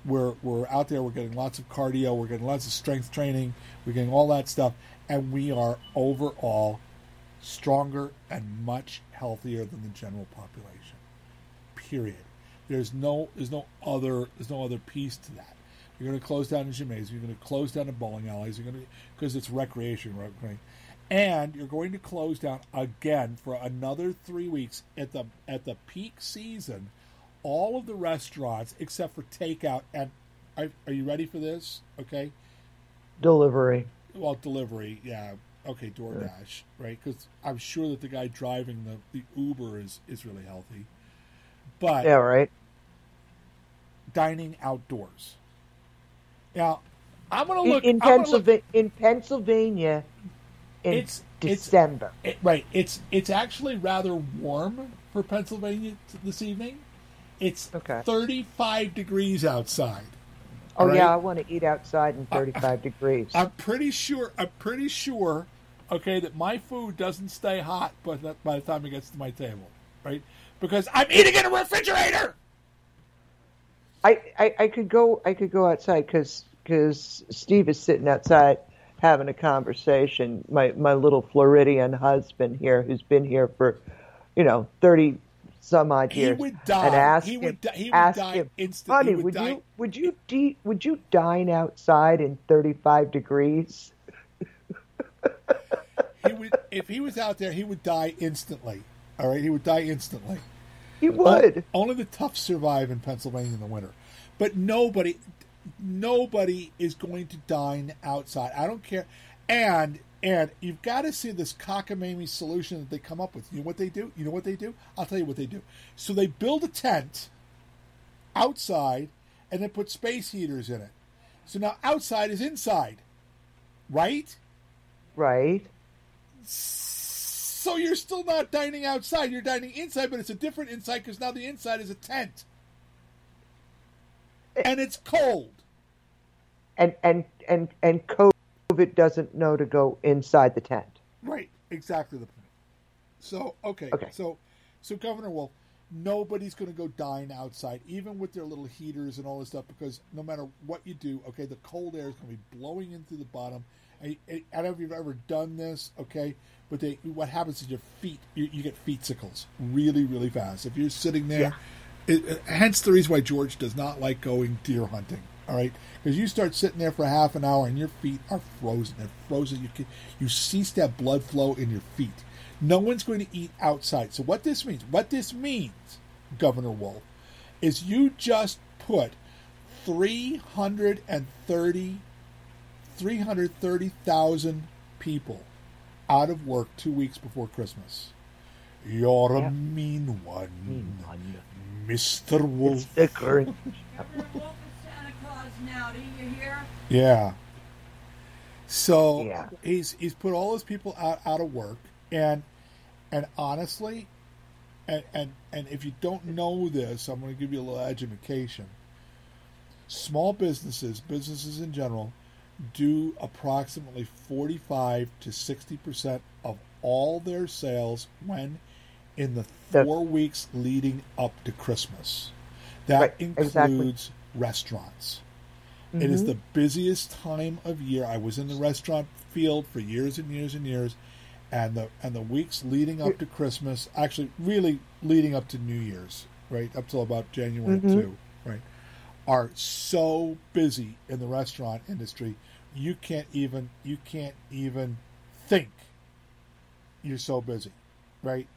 We're, we're out there, we're getting lots of cardio, we're getting lots of strength training, we're getting all that stuff, and we are overall stronger and much healthier than the general population. Period. There's no there's no other there's no other piece to that. You're going to close down the gymnasium. You're going to close down the bowling alleys. You're going to because it's recreation, right? And you're going to close down again for another three weeks at the at the peak season. All of the restaurants except for takeout and are, are you ready for this? Okay, Delivery. well delivery, yeah, okay, DoorDash, right? Because I'm sure that the guy driving the, the Uber is is really healthy, but Yeah, right. dining outdoors. Now, I'm going to look in, I'm gonna look- Pennsylvania, in Pennsylvania, in It's- it's- December. it- right. It's it's actually rather warm for Pennsylvania t- this evening. It's Okay. 35 degrees outside. oh right? yeah, I want to eat outside in 35 degrees. I'm pretty sure. I'm pretty sure. Okay, that my food doesn't stay hot, but by the time it gets to my table, right? Because I'm eating in a refrigerator. I, I, I could go I could go outside because Steve is sitting outside having a conversation. My my little Floridian husband here, who's been here for, you know, thirty some odd He would die. and ask He him, would di- he would ask die him, instantly. He honey, would would die- you would you de- would you dine outside in thirty five degrees? He would if he was out there, he would die instantly. All right, he would die instantly. He would. Only the tough survive in Pennsylvania in the winter. But nobody nobody is going to dine outside. I don't care. And and you've got to see this cockamamie solution that they come up with. You know what they do? You know what they do? I'll tell you what they do. So they build a tent outside and then put space heaters in it. So now outside is inside. Right? Right. So you're still not dining outside. You're dining inside, but it's a different inside because now the inside is a tent. And it's cold. And and and and COVID doesn't know to go inside the tent. Right. Exactly the point. So, okay. Okay. So, so Governor Wolf, nobody's going to go dine outside, even with their little heaters and all this stuff, because no matter what you do, okay, the cold air is going to be blowing in through the bottom. I, I, don't know if you've ever done this, okay, but they, what happens is your feet, you, you get feetsicles really, really fast. If you're sitting there, it, it- hence the reason why George does not like going deer hunting. All right, because you start sitting there for half an hour and your feet are frozen. They're frozen. You can, you cease to have blood flow in your feet. No one's going to eat outside. So what this means, what this means, Governor Wolf, is you just put 330 330,000 people out of work two weeks before Christmas. You're a Yeah. mean one, Mr. Wolf. The current. Governor Wolf Santa Claus now. Do you hear? Yeah. So Yeah. he's he's put all those people out out of work, and and honestly, and, and and if you don't know this, I'm going to give you a little education. Small businesses, businesses in general, do approximately 45 to 60 percent of all their sales when in the The- four weeks leading up to Christmas. That Right, includes exactly. restaurants. It is Mhm. the busiest time of year. I was in the restaurant field for years and years and years, and the and the weeks leading up to Christmas, actually, really leading up to New Year's, right up till about January Mhm. two, right, are so busy in the restaurant industry. You can't even you can't even think. You're so busy, right?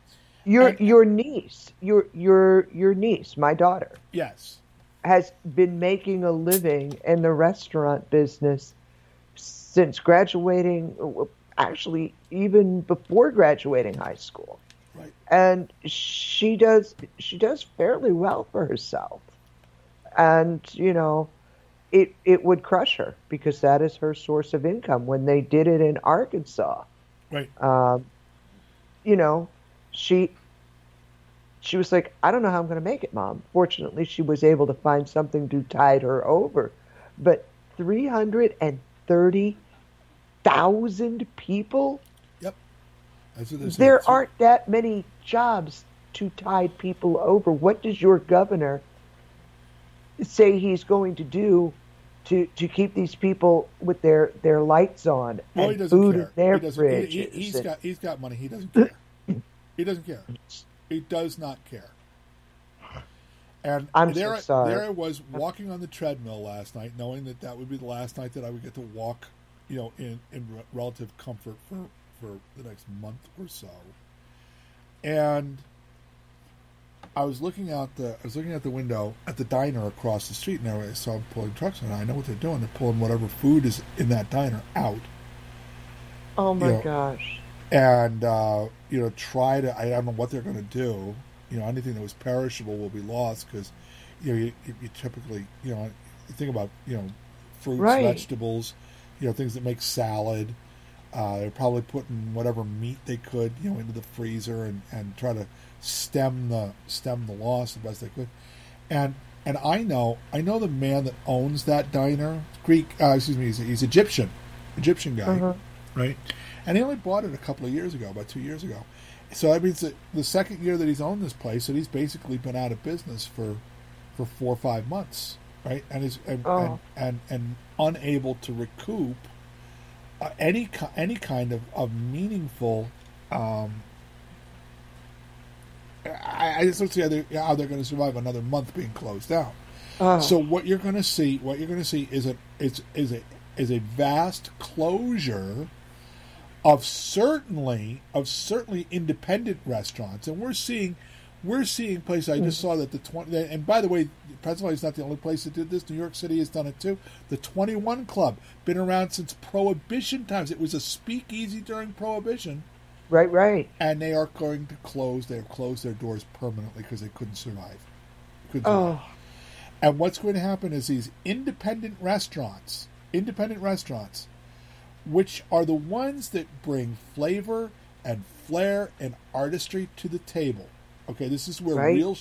Your And- your niece, your your your niece, my daughter, Yes. has been making a living in the restaurant business since graduating. Actually, even before graduating high school, Right. and she does she does fairly well for herself. And you know, it it would crush her because that is her source of income. When they did it in Arkansas, Right. um, you know, she she was like, I don't know how I'm going to make it, mom. Fortunately, she was able to find something to tide her over. But 330,000 people? Yep. That's what they're. There aren't that many jobs to tide people over. What does your governor say he's going to do to, to keep these people with their, their lights on Well, he and doesn't food care. in their he doesn't, he- he, he's and- got he's got money. He doesn't care. he doesn't care. He does not care. And I'm so sorry. there I was walking on the treadmill last night, knowing that that would be the last night that I would get to walk, you know, in in relative comfort for for the next month or so. And I was looking out the I was looking out the window at the diner across the street, and I saw them pulling trucks, and I know what they're doing. They're pulling whatever food is in that diner out oh my you know, gosh. and uh, you know try to I don't know what they're going to do. You know anything that was perishable will be lost because you know you, you typically you know you think about you know fruits, Right. vegetables, you know things that make salad. Uh, they're probably putting whatever meat they could you know into the freezer and, and try to stem the stem the loss the best they could. And and I know I know the man that owns that diner, Greek, uh, excuse me, he's, he's Egyptian, Egyptian guy Uh-huh. right? And he only bought it a couple of years ago, about two years ago. So that means that the second year that he's owned this place, that he's basically been out of business for for four or five months, right? And is and Oh. and, and, and unable to recoup uh, any any kind of of meaningful. Um, I, I just don't see how they're, how they're going to survive another month being closed down. Oh. So what you're going to see, what you're going to see is a is is a is a vast closure of certainly of certainly independent restaurants, and we're seeing we're seeing places. I just mm. saw that the twenty. And by the way, Pennsylvania is not the only place that did this. New York City has done it too. The Twenty One Club been around since Prohibition times. It was a speakeasy during Prohibition, Right, right. and they are going to close. They have closed their doors permanently because they couldn't survive. Couldn't oh. survive. Oh, And what's going to happen is these independent restaurants, independent restaurants, which are the ones that bring flavor and flair and artistry to the table. Okay, this is where Right. real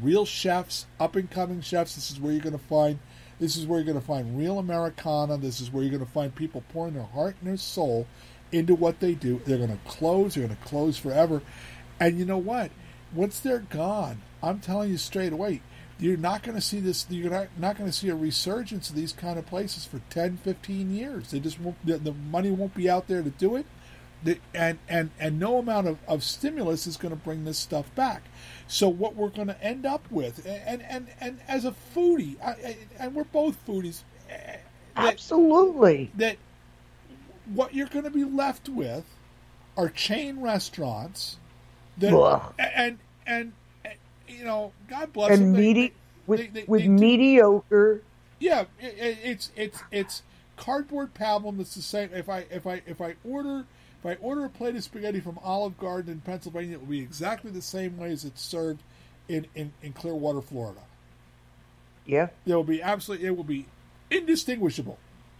real chefs, up and coming chefs, this is where you're going to find this is where you're going to find real Americana. This is where you're going to find people pouring their heart and their soul into what they do. They're going to close, they're going to close forever. And you know what? Once they're gone, I'm telling you straight away, you're not going to see this you're not, not going to see a resurgence of these kind of places for 10 15 years they just won't the, the money won't be out there to do it the, and and and no amount of, of stimulus is going to bring this stuff back so what we're going to end up with and and and as a foodie I, I, and we're both foodies eh, that, absolutely. that what you're going to be left with are chain restaurants that Ugh. and and, and you know God bless And them medi- they- with they- they- with they do- mediocre. yeah, it, it's it's it's cardboard pablum. That's the same. If I if I if I order if I order a plate of spaghetti from Olive Garden in Pennsylvania, it will be exactly the same way as it's served in in, in Clearwater, Florida. Yeah, it will be absolutely it will be indistinguishable,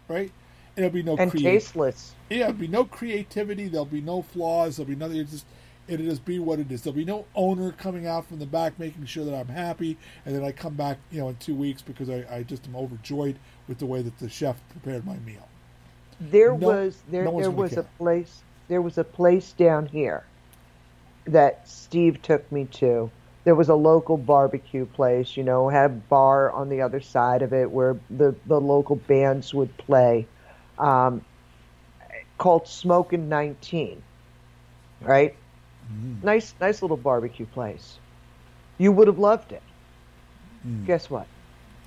right? And there'll be no and creat- tasteless. yeah, there'll be no creativity. There'll be no flaws. There'll be nothing. It's just It'll just be what it is. There'll be no owner coming out from the back making sure that I'm happy, and then I come back, you know, in two weeks because I, I just am overjoyed with the way that the chef prepared my meal. There No- was there no there was a place there was a place down here that Steve took me to. There was a local barbecue place, you know, had a bar on the other side of it where the, the local bands would play, um, called Smokin' 19, right? Nice, nice little barbecue place. You would have loved it. Guess what?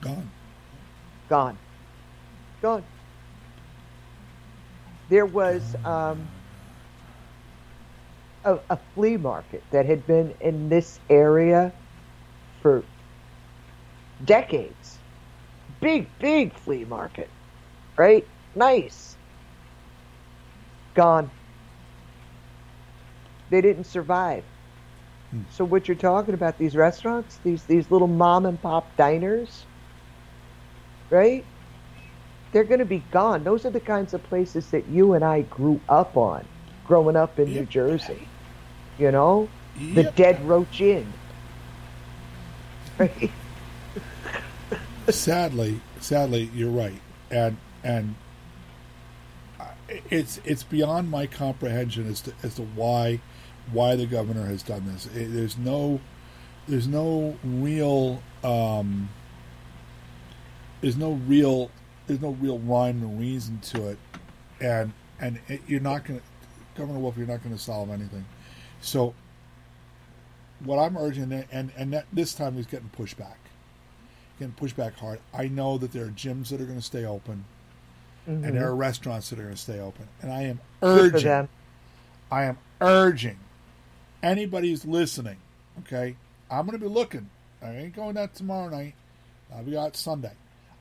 Gone. gone. Gone. There was um, a, a flea market that had been in this area for decades. Big, big flea market, right? Nice. Gone. They didn't survive. Hmm. So what you're talking about, these restaurants, these these little mom and pop diners, right? They're going to be gone. Those are the kinds of places that you and I grew up on, growing up in New Jersey. You know, the Dead Roach Inn. Right? sadly, sadly, you're right, and and it's it's beyond my comprehension as to as to why why the governor has done this. It, there's no there's no real um, there's no real there's no real rhyme or reason to it, and and it, you're not going to Governor Wolf, you're not going to solve anything. So what I'm urging, and and that, this time he's getting pushed back getting pushed back hard. I know that there are gyms that are going to stay open, and there are restaurants that are going to stay open. And I am Mm-hmm. Urging. I am urging anybody who's listening. Okay, I'm going to be looking. I ain't going out tomorrow night. I'll be out Sunday.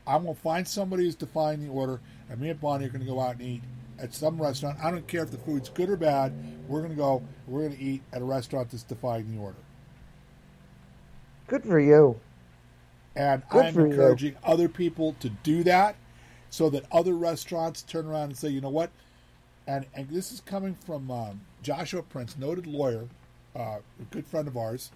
I'm going to find somebody who's defying the order, and me and Bonnie are going to go out and eat at some restaurant. I don't care if the food's good or bad. We're going to go. We're going to eat at a restaurant that's defying the order. Good for you. And Good I'm for you. encouraging other people to do that so that other restaurants turn around and say, you know what? And, and this is coming from um, Joshua Prince, noted lawyer, uh, a good friend of ours.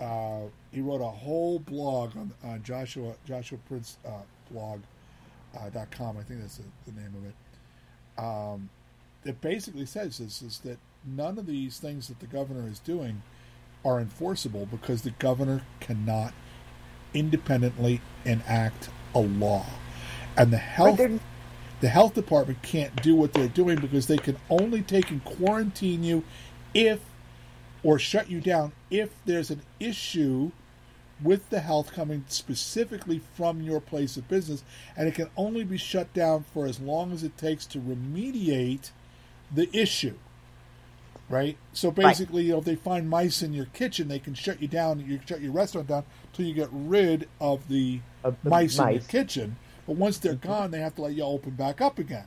Uh, he wrote a whole blog on, on Joshua Joshua Prince uh, blog uh, dot com. I think that's the, the name of it. Um, it basically says this is that none of these things that the governor is doing are enforceable because the governor cannot independently enact a law, and the health the health department can't do what they're doing because they can only take and quarantine you if or shut you down if there's an issue with the health coming specifically from your place of business. And it can only be shut down for as long as it takes to remediate the issue. Right? So basically you know if they find mice in your kitchen they can shut you down. You shut your restaurant down until you get rid of the, Of the mice, in your kitchen but once they're mm-hmm. gone they have to let you open back up again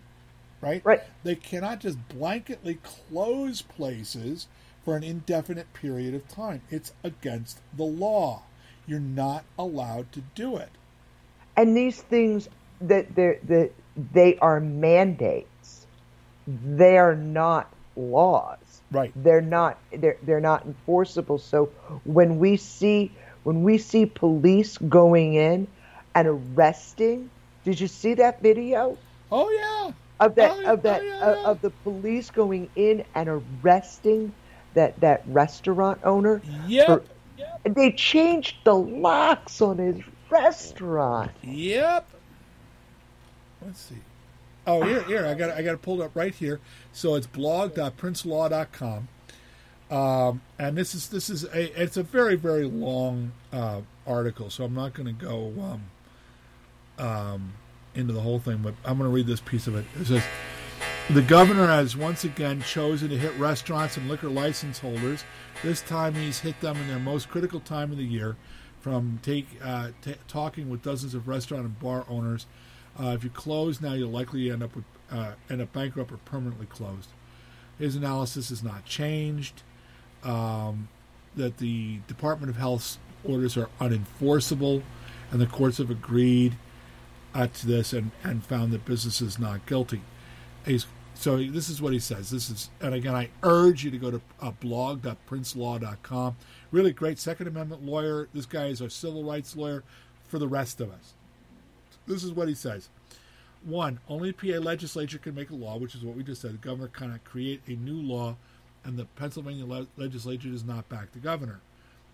right Right. they cannot just blanketly close places for an indefinite period of time it's against the law you're not allowed to do it and these things that they that they are mandates. They are not laws. Right. They're not they're they're not enforceable. So when we see when we see police going in and arresting, did you see that video oh yeah of that Oh, of that oh, yeah, of, yeah. of the police going in and arresting that that restaurant owner? Yep. for- they changed the locks on his restaurant. Yep. Let's see. Oh, here, here. I got, it- I got it pulled up right here. So it's blog.princelaw.com, um, and this is this is a it's a very very long uh, article. So I'm not going to go um, um, into the whole thing, but I'm going to read this piece of it. It says. The governor has once again chosen to hit restaurants and liquor license holders. This time he's hit them in their most critical time of the year. From take uh, t- talking with dozens of restaurant and bar owners, uh, if you close now, you'll likely end up with uh, end up bankrupt or permanently closed. His analysis has not changed. Um, that the Department of Health's orders are unenforceable, and the courts have agreed to this and, and found that business is not guilty. He's So this is what he says. This is, and again, I urge you to go to uh, blog.princelaw.com. Really great Second Amendment lawyer. This guy is our civil rights lawyer for the rest of us. This is what he says. One, only PA legislature can make a law, which is what we just said. The governor cannot create a new law, and the Pennsylvania le- legislature does not back the governor.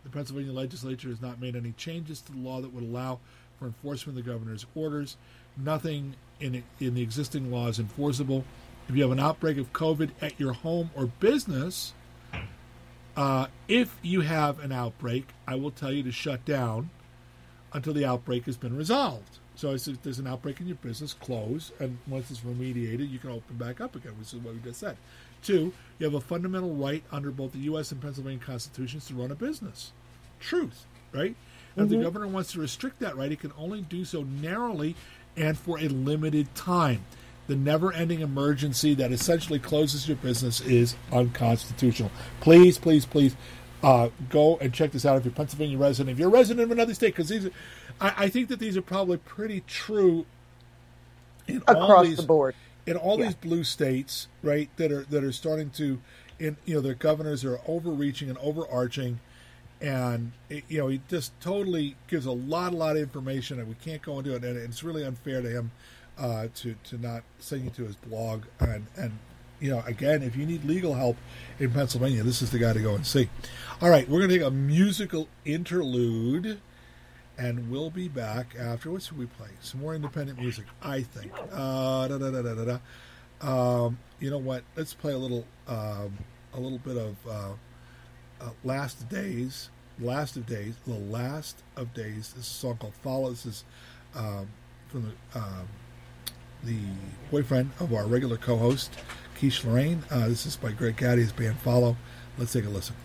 The Pennsylvania legislature has not made any changes to the law that would allow for enforcement of the governor's orders. Nothing in in the existing law is enforceable. If you have an outbreak of COVID at your home or business, uh, if you have an outbreak, I will tell you to shut down until the outbreak has been resolved. So if there's an outbreak in your business, close, and once it's remediated, you can open back up again, which is what we just said. Two, you have a fundamental right under both the U.S. and Pennsylvania constitutions to run a business. Truth, right? And if the governor wants to restrict that right, he can only do so narrowly and for a limited time. The never ending emergency that essentially closes your business is unconstitutional. Please, please, please uh, go and check this out if you're a Pennsylvania resident. If you're a resident of another state, because these are, I, I think that these are probably pretty true in all Across these, the board. in all Yeah. these blue states, right? That are that are starting to, in you know, their governors are overreaching and overarching, and it, you know, he just totally gives a lot, a lot of information, and we can't go into it, and it's really unfair to him uh, to to not send you to his blog, and and you know, again, if you need legal help in Pennsylvania, this is the guy to go and see. All right, we're going to take a musical interlude and we'll be back after. What should we play? Some more independent music, I think. Uh, da, da, da, da, da, da. Um, you know what? Let's play a little, um, a little bit of uh, uh, "Last Days." Last of Days, the last of days. This song called "Follow." This is um, from the um, the boyfriend of our regular co-host, Keish Lorraine. Uh, this is by Greg Gaddy's band "Follow." Let's take a listen.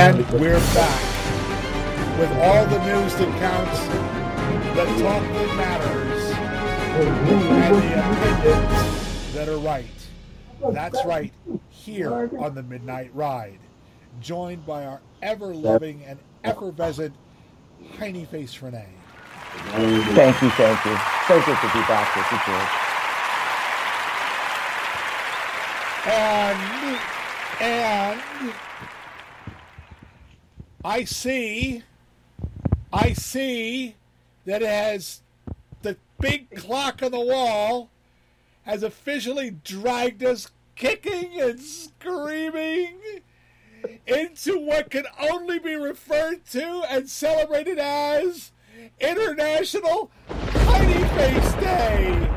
And we're back with all the news that counts, the talk that matters, and the opinions that are right. That's right, here on the Midnight Ride, joined by our ever loving and effervescent Tiny Face Renee. Thank you, thank you. So good to be back with you, George. And and I see I see that it has the big clock on the wall has officially dragged us kicking and screaming into what can only be referred to and celebrated as International Tiny Face Day.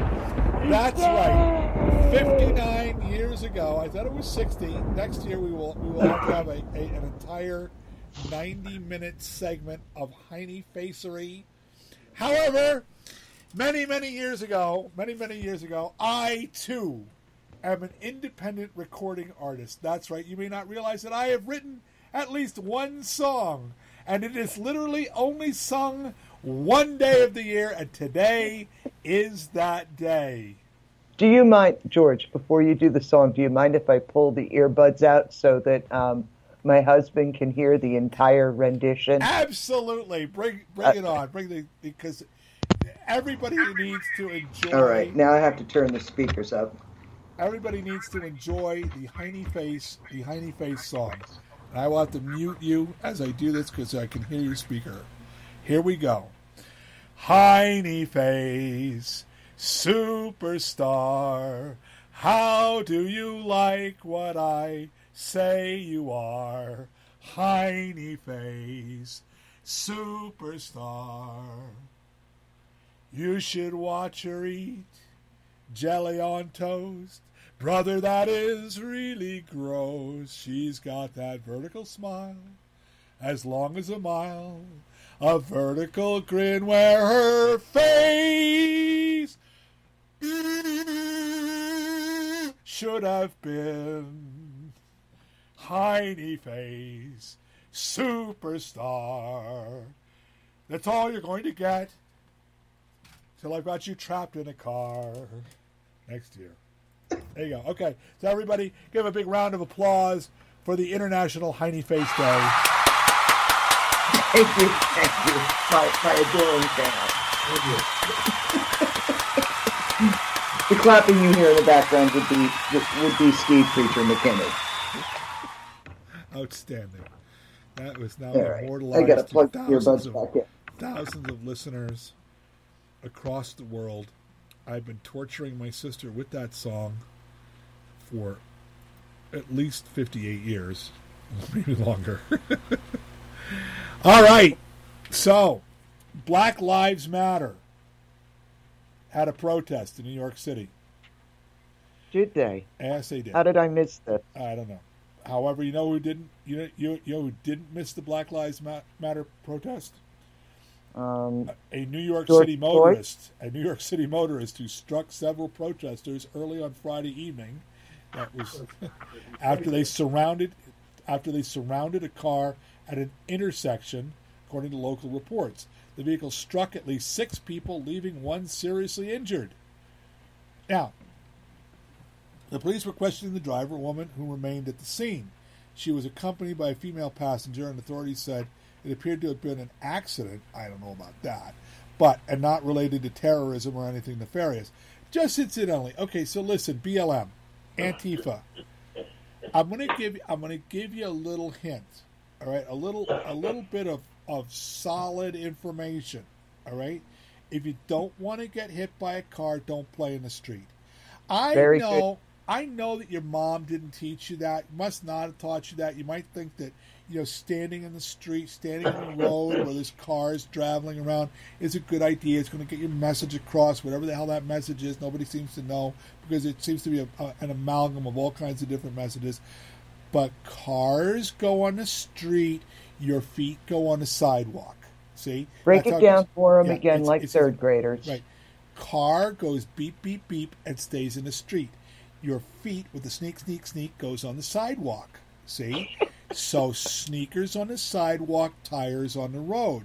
That's right. 59 years ago, I thought it was 60. Next year we will we will have to have a, a, an entire 90 minute segment of Heine Facery. However, many, many years ago, many, many years ago, I too am an independent recording artist. That's right. You may not realize that I have written at least one song, and it is literally only sung one day of the year, and today is that day. Do you mind, George, before you do the song, do you mind if I pull the earbuds out so that um, my husband can hear the entire rendition? Absolutely. Bring bring it on. Bring the because everybody needs to enjoy All right, now I have to turn the speakers up. everybody needs to enjoy the Heine Face, the Heine Face song. And I will have to mute you as I do this because I can hear your speaker. Here we go. Heine Face, superstar. How do you like what I say you are? Heine Face, superstar. You should watch her eat jelly on toast. Brother, that is really gross. She's got that vertical smile as long as a mile. A vertical grin where her face should have been. Heiny face, superstar. That's all you're going to get till I've got you trapped in a car next year. There you go. Okay, so everybody, give a big round of applause for the International Heiny Face Day. Thank you, thank you, my, my adoring fan. the clapping you hear in the background would be would be Steve Preacher McKinney. Outstanding. That was now right, immortalized to thousands of, thousands of listeners across the world. I've been torturing my sister with that song for at least 58 years, maybe longer. All right. So, Black Lives Matter had a protest in New York City. Did they? Yes, they did. How did I miss this? I don't know. However, you know who didn't you know you, you know who didn't miss the Black Lives Matter protest? Um, A New York George City Floyd? motorist, a New York City motorist who struck several protesters early on Friday evening. That was after they surrounded after they surrounded a car at an intersection, according to local reports. The vehicle struck at least six people, leaving one seriously injured. Now, the police were questioning the driver, a woman who remained at the scene. She was accompanied by a female passenger, and authorities said it appeared to have been an accident. I don't know about that, but and not related to terrorism or anything nefarious. Just incidentally, okay. So listen, BLM, Antifa. I'm gonna give I'm gonna give you a little hint. All right, a little a little bit of of solid information. All right, if you don't want to get hit by a car, don't play in the street. I Very know I know that your mom didn't teach you that. Must not have taught you that. You might think that you know standing in the street, standing on the road where there's cars traveling around is a good idea. It's going to get your message across, whatever the hell that message is. Nobody seems to know because it seems to be a, a, an amalgam of all kinds of different messages. But cars go on the street, your feet go on the sidewalk. See, Break That's it down for them yeah, again, it's- like it's- third graders. Right. Car goes beep, beep, beep, and stays in the street. Your feet with the sneak, sneak, sneak goes on the sidewalk. See? so sneakers on the sidewalk, tires on the road.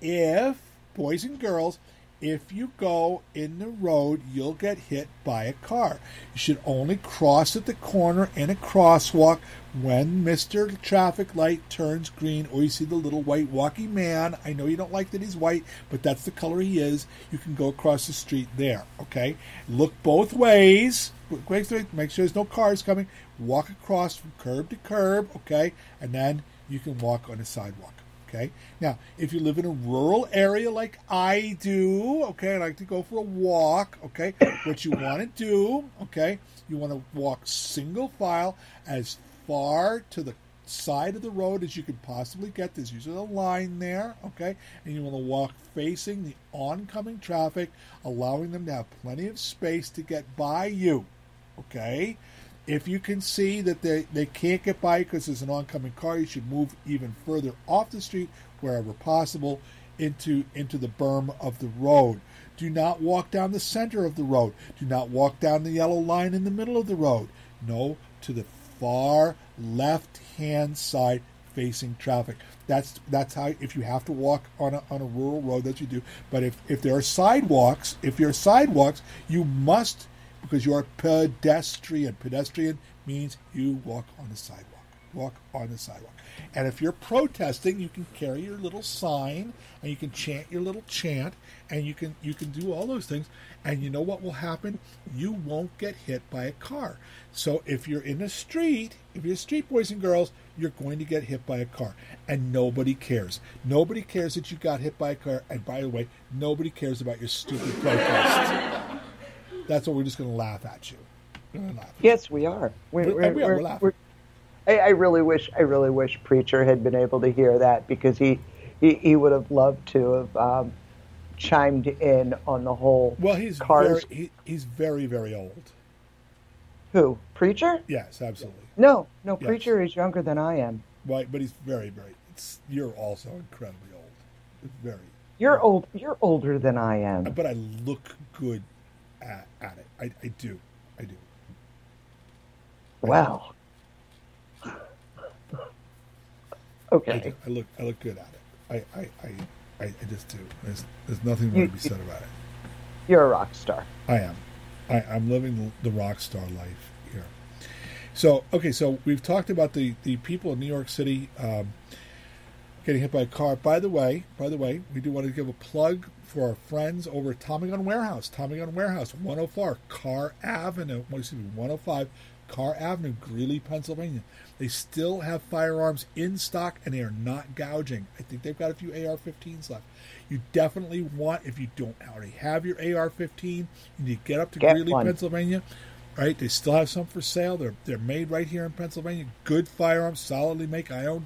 If, boys and girls, if you go in the road, you'll get hit by a car. You should only cross at the corner in a crosswalk when Mr. Traffic Light turns green or you see the little white walking man. I know you don't like that he's white, but that's the color he is. You can go across the street there, okay? Look both ways. Make sure there's no cars coming. Walk across from curb to curb, okay? And then you can walk on the sidewalk. Okay. Now, if you live in a rural area like I do, okay, I like to go for a walk. Okay, what you want to do, okay, you want to walk single file as far to the side of the road as you can possibly get. There's usually a line there, okay, and you want to walk facing the oncoming traffic, allowing them to have plenty of space to get by you. Okay. If you can see that they, they can't get by because there's an oncoming car, you should move even further off the street wherever possible into into the berm of the road. Do not walk down the center of the road. Do not walk down the yellow line in the middle of the road. No, to the far left hand side facing traffic. That's that's how if you have to walk on a on a rural road that you do. But if, if there are sidewalks, if there are sidewalks, you must because you're pedestrian. Pedestrian means you walk on the sidewalk. Walk on the sidewalk. And if you're protesting, you can carry your little sign and you can chant your little chant and you can you can do all those things. And you know what will happen? You won't get hit by a car. So if you're in the street, if you're street boys and girls, you're going to get hit by a car. And nobody cares. Nobody cares that you got hit by a car. And by the way, nobody cares about your stupid protest. That's what we're just going to laugh at you. Laugh at. Yes, we are. We're, We- we're, we are, we're laughing. I, I really wish I really wish Preacher had been able to hear that because he he, he would have loved to have um, chimed in on the whole. Well, he's cars. very he, he's very very old. Who Preacher? Yes, absolutely. No, no. Yes. Preacher is younger than I am. Right, but he's very very. It's, you're also incredibly old. Very. You're old. You're older than I am. But I look good at, it. I, I do. I do. Wow. I, Okay. do. I look I look good at it. I I, I, I I just do. There's there's nothing more to be said about it. You're a rock star. I am. I, I'm living the, the rock star life here. So okay, so we've talked about the, the people in New York City um, getting hit by a car. By the way, by the way, we do want to give a plug for our friends over at Tommy Gun Warehouse. Tommy Gun Warehouse, 104 Car Avenue, excuse me, 105 Car Avenue, Greeley, Pennsylvania. They still have firearms in stock and they are not gouging. I think they've got a few AR-15s left. You definitely want, if you don't already have your AR-15, you need to get up to Get Greeley, one. Pennsylvania. Right, they still have some for sale. They're they're made right here in Pennsylvania. Good firearms, solidly make. I own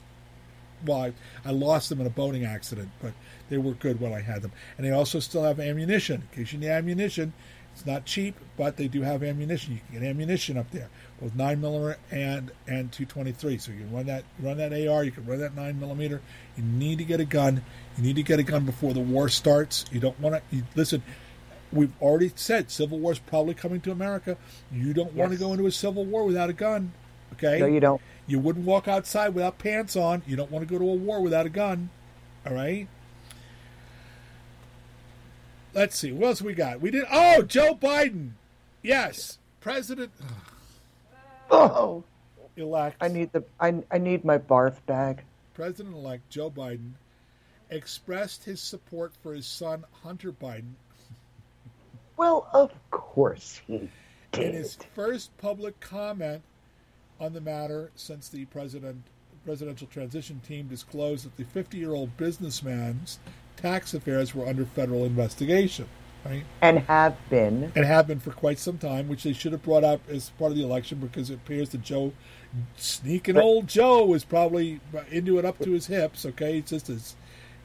well, I, I lost them in a boating accident, but they were good when I had them. And they also still have ammunition. In case you need ammunition, it's not cheap, but they do have ammunition. You can get ammunition up there, both nine millimeter and and two twenty three. So you can run that run that AR. You can run that nine millimeter. You need to get a gun. You need to get a gun before the war starts. You don't want to you, listen. We've already said civil war is probably coming to America. You don't want to go into a civil war without a gun. Okay. No, you don't. You wouldn't walk outside without pants on. You don't want to go to a war without a gun. All right. Let's see. What else we got? We did. Oh, Joe Biden. Yes, President Oh, elect. I need the. I I need my barf bag. President elect Joe Biden expressed his support for his son Hunter Biden Well, of course he did. in his first public comment on the matter since the president presidential transition team disclosed that the 50-year-old businessman's tax affairs were under federal investigation. right? and have been. and have been for quite some time, which they should have brought up as part of the election because it appears that Joe, sneaking old Joe, is probably into it up to his hips. Okay, it's just as,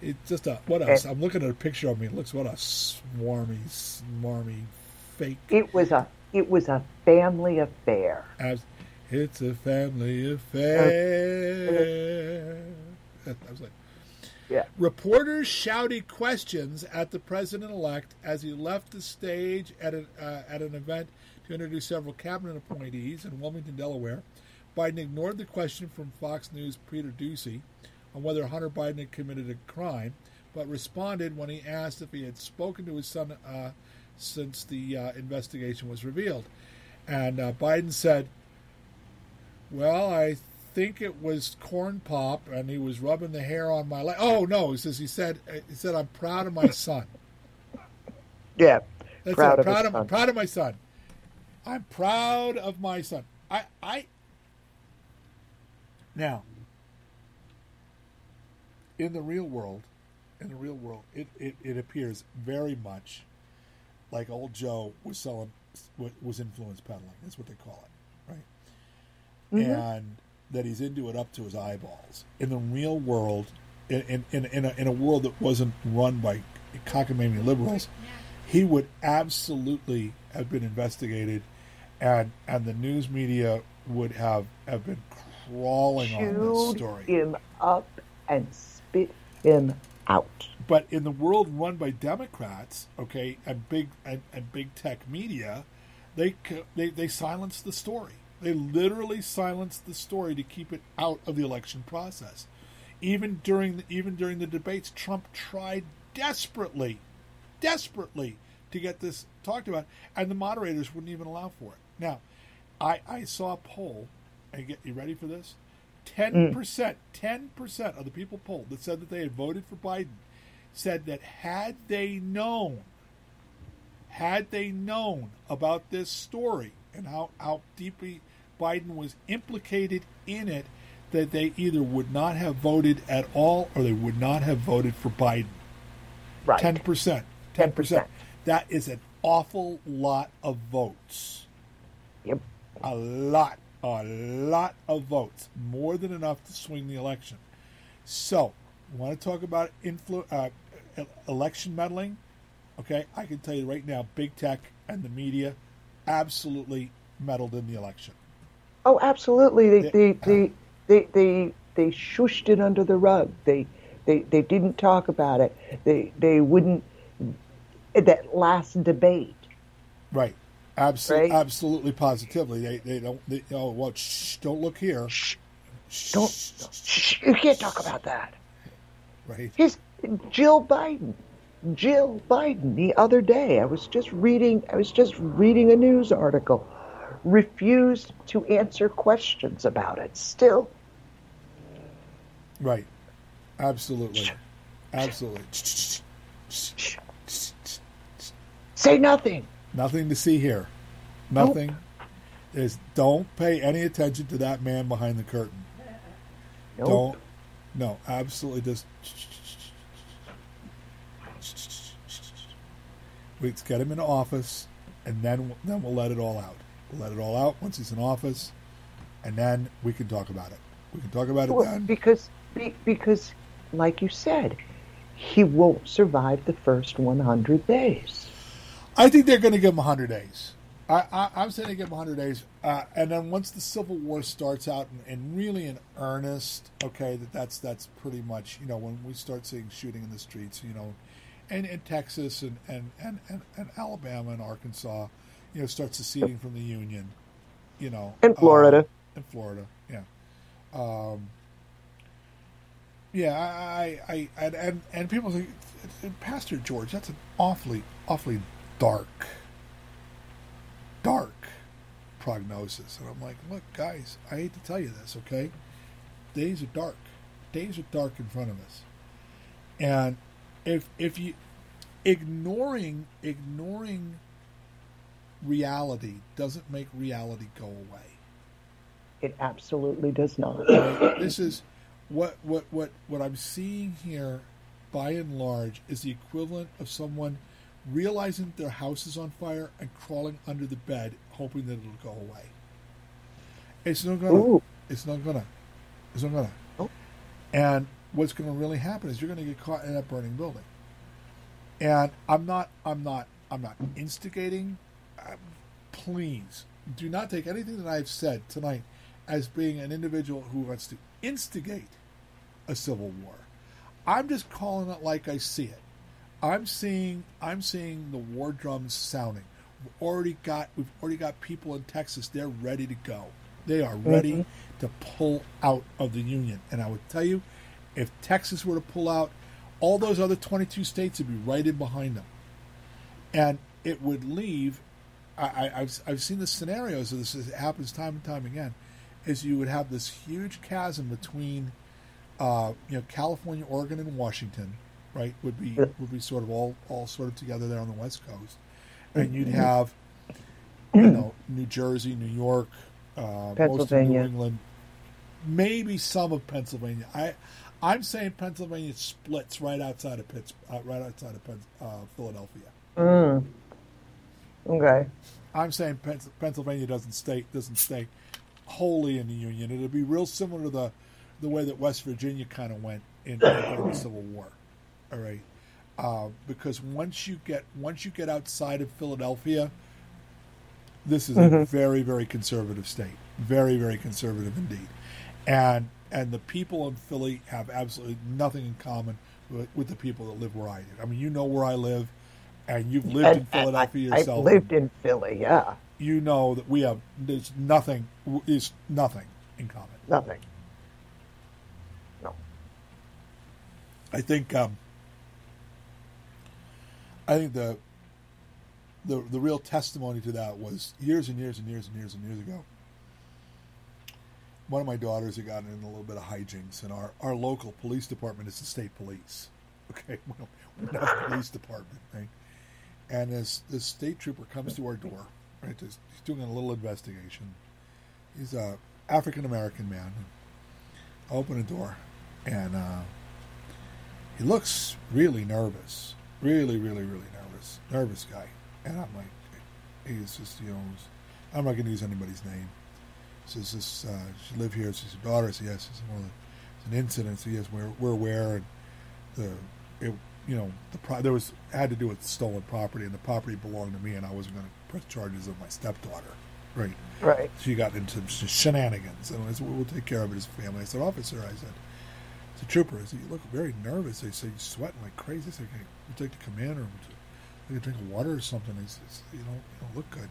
it's just a what else? I'm looking at a picture of me. It looks what a swarmy, smarmy, fake. It was a it was a family affair. As, it's a family uh, affair. I was like. Yeah. Reporters shouted questions at the president-elect as he left the stage at an, uh, at an event to introduce several cabinet appointees in Wilmington, Delaware. Biden ignored the question from Fox News' Peter Doocy on whether Hunter Biden had committed a crime, but responded when he asked if he had spoken to his son uh, since the uh, investigation was revealed. And uh, Biden said, "Well, I think it was corn pop, and he was rubbing the hair on my leg. Oh no, he says he said he said I'm proud of my son. Yeah, That's proud it. of proud of son. proud of my son. I'm proud of my son. I I now in the real world, in the real world, it, it, it appears very much like old Joe was selling was influence peddling. That's what they call it, right? Mm-hmm. And that he's into it up to his eyeballs. In the real world, in in in, in, a, in a world that wasn't run by cockamamie liberals, he would absolutely have been investigated, and and the news media would have have been crawling on this Chewed story. him up and spit him out. But in the world run by Democrats, okay, and big and, and big tech media, they they they silence the story. They literally silenced the story to keep it out of the election process. Even during the, even during the debates, Trump tried desperately, desperately to get this talked about, and the moderators wouldn't even allow for it. Now, I I saw a poll, and get you ready for this? Ten mm. percent, ten percent of the people polled that said that they had voted for Biden said that had they known, had they known about this story and how, how deeply Biden was implicated in it, that they either would not have voted at all or they would not have voted for Biden. Right. Ten percent. Ten 10%. That is an awful lot of votes. Yep. A lot, a lot of votes, more than enough to swing the election. So, want to talk about influ- uh, election meddling? Okay, I can tell you right now, big tech and the media absolutely meddled in the election. Oh, absolutely. They they, they they they they shushed it under the rug. They they they didn't talk about it. They they wouldn't. That last debate. Right. Absolutely, Right. absolutely, positively. They they don't. They, oh well, shh, don't look here. Shh, Shh, don't. Shh, you can't talk about that. Right. His Jill Biden. Jill Biden. The other day, I was just reading. I was just reading a news article. Refused to answer questions about it. Still, Right. Absolutely. Absolutely. say nothing. Nothing to see here. Nothing. Is don't pay any attention to that man behind the curtain. Nope. Don't. No, absolutely just. Let's get him in office, and then then we'll let it all out. Let it all out once he's in office, and then we can talk about it. We can talk about it Well, then. because be, because, like you said, he won't survive the first 100 days. I think they're going to give him 100 days. I, I, I'm saying they give him 100 days. Uh, and then once the Civil War starts out and, and really in earnest, okay, that that's that's pretty much, you know, when we start seeing shooting in the streets, you know, and in Texas and, and, and, and, and Alabama and Arkansas, you know, starts seceding from the Union, you know. In Florida. uh, in Florida, yeah. Um, yeah, I, I, I and, and, and people think, Pastor George, that's an awfully, awfully dark, dark prognosis. And I'm like, look, guys, I hate to tell you this, okay? Days are dark. Days are dark in front of us. And if if you ignoring ignoring reality doesn't make reality go away. It absolutely does not. Right? this is what what what what I'm seeing here by and large is the equivalent of someone realizing their house is on fire and crawling under the bed, hoping that it'll go away. It's not gonna. Ooh. It's not gonna. It's not gonna. Oh. And what's going to really happen is you're going to get caught in that burning building. And I'm not. I'm not. I'm not instigating. Please do not take anything that I've said tonight as being an individual who wants to instigate a civil war. I'm just calling it like I see it. I'm seeing I'm seeing the war drums sounding. We've already got we've already got people in Texas. They're ready to go. They are mm-hmm. ready to pull out of the union. And I would tell you, if Texas were to pull out, all those other 22 states would be right in behind them, and it would leave. I, I, I've I've seen the scenarios of this. It happens time and time again. Is you would have this huge chasm between uh, you know California, Oregon, and Washington, right? Would be would be sort of all all sort of together there on the West Coast, and you'd have you know New Jersey, New York, uh, most of New England, maybe some of Pennsylvania. I I'm saying Pennsylvania splits right outside of Pitts, uh, right outside of Penn, uh, Philadelphia. Mm. Okay. I'm saying Pennsylvania doesn't stay doesn't stay wholly in the Union. It'll be real similar to the the way that West Virginia kind of went in, during the Civil War. All right, uh, because once you get once you get outside of Philadelphia, this is a very very conservative state, very very conservative indeed, and and the people in Philly have absolutely nothing in common with, with the people that live where I did. I mean, you know where I live, and you've lived in And- and Philadelphia I, yourself. I've lived in Philly. Yeah. you know that we have there's nothing is nothing in common. Nothing. No. I think um, I think the the the real testimony to that was years and years and years and years and years ago. One of my daughters had gotten in a little bit of hijinks, and our, our local police department is the state police. Okay, we don't, we don't have a police department, right? And this this state trooper comes to our door, right? He's doing a little investigation. He's a African American man. I open the door, and uh, he looks really nervous, really, really, really nervous, nervous guy. And I'm like, he's just, you know, I'm not going to use anybody's name. Says this, uh, she live here. She's your daughter. Yes, it's it's an incident. So yes, we're we're aware, and the it, you know, the pro- there was had to do with stolen property, and the property belonged to me, and I wasn't going to press charges of my stepdaughter, right? Right. She got into some shenanigans, and I said, well, "We'll take care of it as a family." I said, "Officer," I said, "It's a trooper." I said, "You look very nervous." I said, "You're sweating like crazy." I said, "Can you take the command, or would you like a drink of water or something?" He says, "You don't, you don't look good."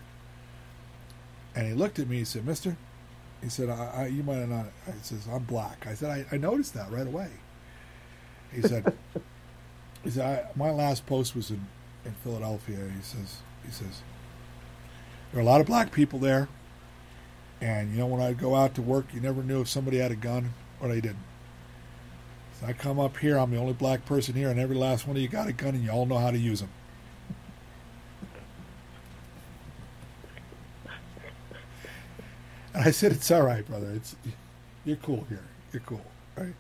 And he looked at me. He said, "Mister," he said, I, I, "You might have not." I says, "I'm black." I said, "I, I noticed that right away." He said, "He said I, my last post was in, in Philadelphia." He says, "He says there are a lot of black people there." And you know, when I'd go out to work, you never knew if somebody had a gun or they didn't. So I come up here, I'm the only black person here, and every last one of you got a gun, and you all know how to use them. And I said, "It's all right, brother. It's you're cool here. You're cool, right?"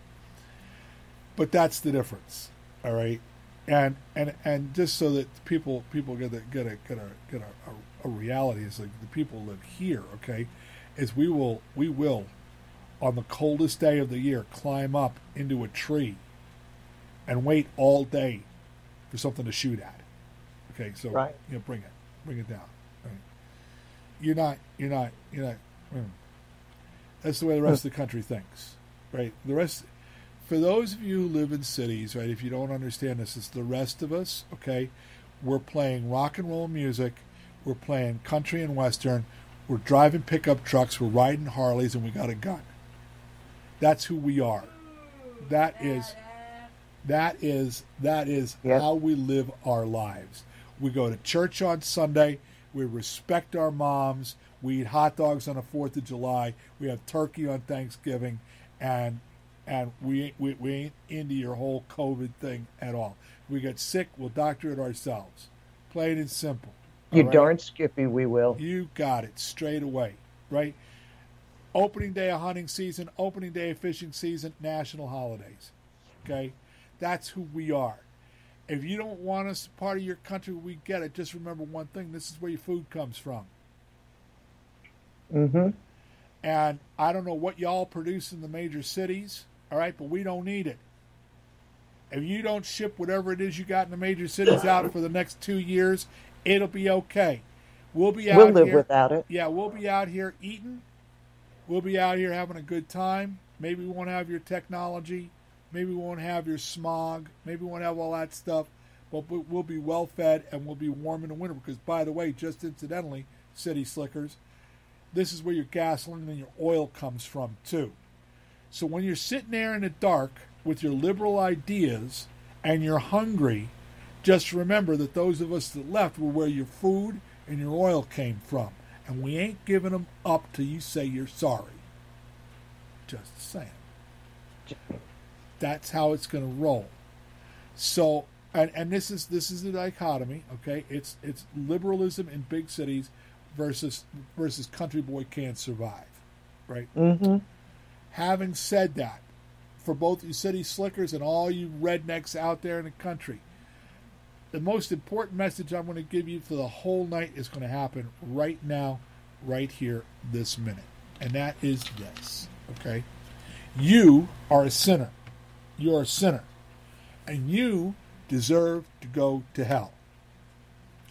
But that's the difference, all right. And and and just so that people people get a get a get a get a, a, a reality is like the people live here, okay, is we will we will on the coldest day of the year climb up into a tree and wait all day for something to shoot at. Okay, so Right. you know, bring it, bring it down. Right? You're not, you're not, you're not. mm. That's the way the rest of the country thinks, right? The rest, for those of you who live in cities, right? If you don't understand this, it's the rest of us. Okay, we're playing rock and roll music, we're playing country and western, we're driving pickup trucks, we're riding Harleys, and we got a gun. That's who we are. That is that is that is Yep. how we live our lives. We go to church on Sunday. We respect our moms. We eat hot dogs on the Fourth of July. We have turkey on Thanksgiving, and and we ain't- we, we ain't into your whole COVID thing at all. We get sick, we'll doctor it ourselves. Plain and simple. You right? darn skippy, we will. You got it straight away, right? Opening day of hunting season, opening day of fishing season, national holidays. Okay? That's who we are. If you don't want us part of your country, we get it. Just remember one thing: this is where your food comes from. Mm-hmm. And I don't know what y'all produce in the major cities, all right, but we don't need it. If you don't ship whatever it is you got in the major cities out for the next two years, it'll be okay. We'll be out We'll live here. without it. Yeah, we'll be out here eating. We'll be out here having a good time. Maybe we won't have your technology. Maybe we won't have your smog. Maybe we won't have all that stuff. But we- we'll be well fed and we'll be warm in the winter. Because, by the way, just incidentally, city slickers, this is where your gasoline and your oil comes from, too. So when you're sitting there in the dark with your liberal ideas and you're hungry, just remember that those of us that left were where your food and your oil came from. And we ain't giving them up till you say you're sorry. Just saying. That's how it's going to roll. So, and, and this is this is the dichotomy. Okay, it's it's liberalism in big cities versus versus country boy can't survive, right? Mm-hmm. Having said that, for both you city slickers and all you rednecks out there in the country, the most important message I'm going to give you for the whole night is going to happen right now, right here, this minute. And that is this. Okay? You are a sinner. You're a sinner. And you deserve to go to hell.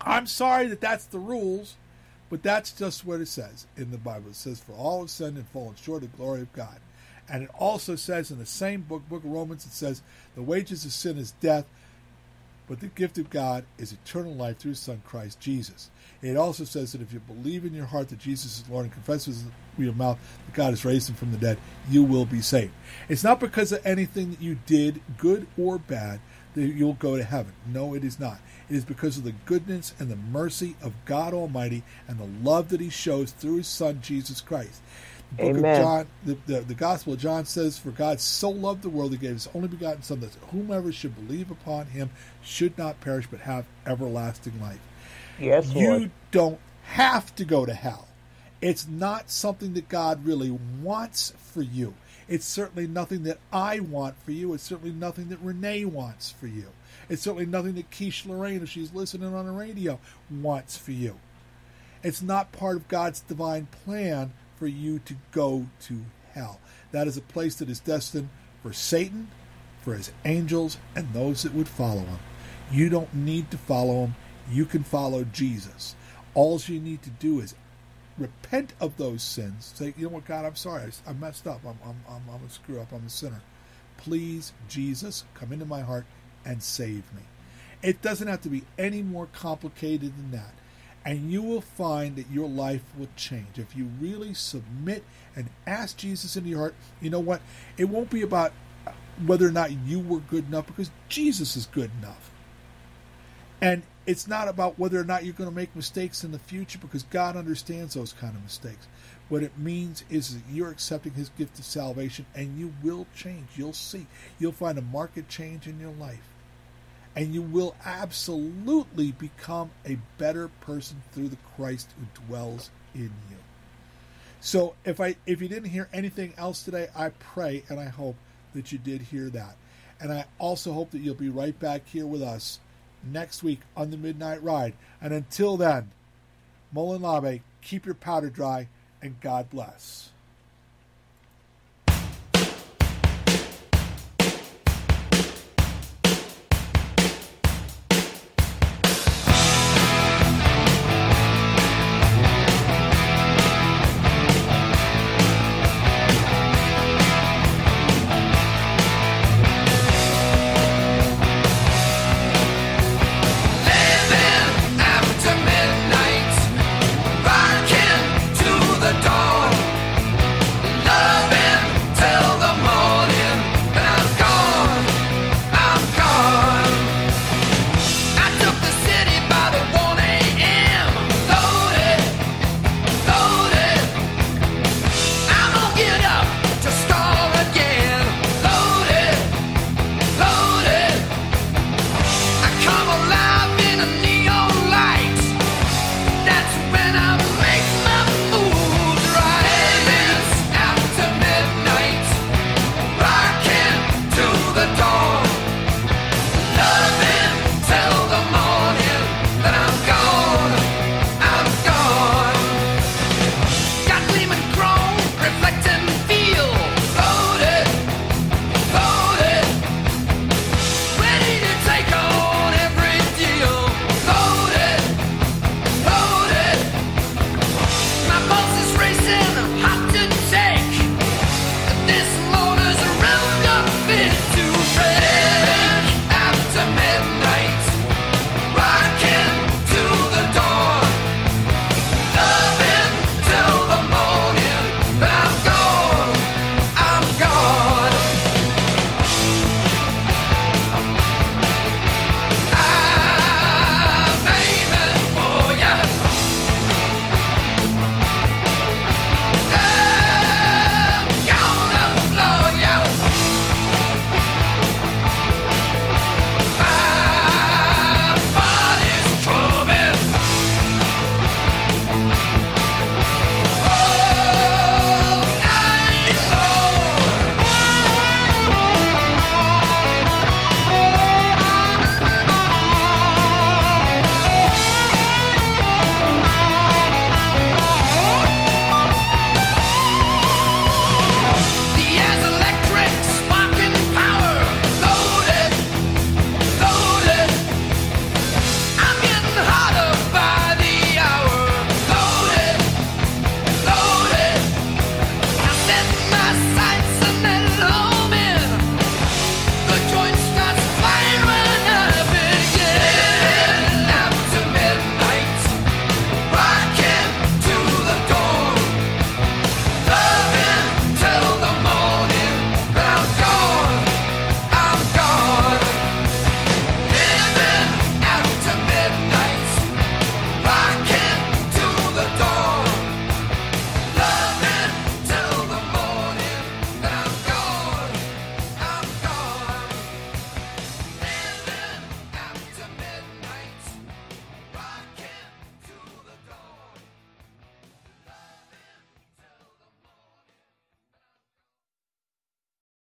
I'm sorry that that's the rules, but that's just what it says in the Bible. It says, For all have sinned and fallen short of the glory of God. And it also says in the same book, book of Romans, it says, The wages of sin is death, but the gift of God is eternal life through His Son, Christ Jesus. It also says that if you believe in your heart that Jesus is Lord and confess with your mouth that God has raised him from the dead, you will be saved. It's not because of anything that you did, good or bad, that you'll go to heaven. No, it is not. It is because of the goodness and the mercy of God Almighty and the love that He shows through His Son, Jesus Christ. The book Amen. of John, the, the, the Gospel of John says, For God so loved the world, He gave His only begotten Son, that whomever should believe upon Him should not perish but have everlasting life. Yes, You Lord. don't have to go to hell. It's not something that God really wants for you. It's certainly nothing that I want for you. It's certainly nothing that Renee wants for you. It's certainly nothing that Keish Lorraine, if she's listening on the radio, wants for you. It's not part of God's divine plan for you to go to hell. That is a place that is destined for Satan, for his angels, and those that would follow him. You don't need to follow him. You can follow Jesus. All you need to do is repent of those sins. Say, you know what, God, I'm sorry. I, messed up. I'm, I'm, I'm, I'm a screw up. I'm a sinner. Please, Jesus, come into my heart and save me. It doesn't have to be any more complicated than that. And you will find that your life will change. If you really submit and ask Jesus into your heart, you know what? It won't be about whether or not you were good enough because Jesus is good enough. And it's not about whether or not you're going to make mistakes in the future because God understands those kind of mistakes. What it means is that you're accepting His gift of salvation and you will change. You'll see. You'll find a market change in your life. And you will absolutely become a better person through the Christ who dwells in you. So if I if you didn't hear anything else today, I pray and I hope that you did hear that. And I also hope that you'll be right back here with us next week on the Midnight Ride. And until then, Molon labe, keep your powder dry and God bless.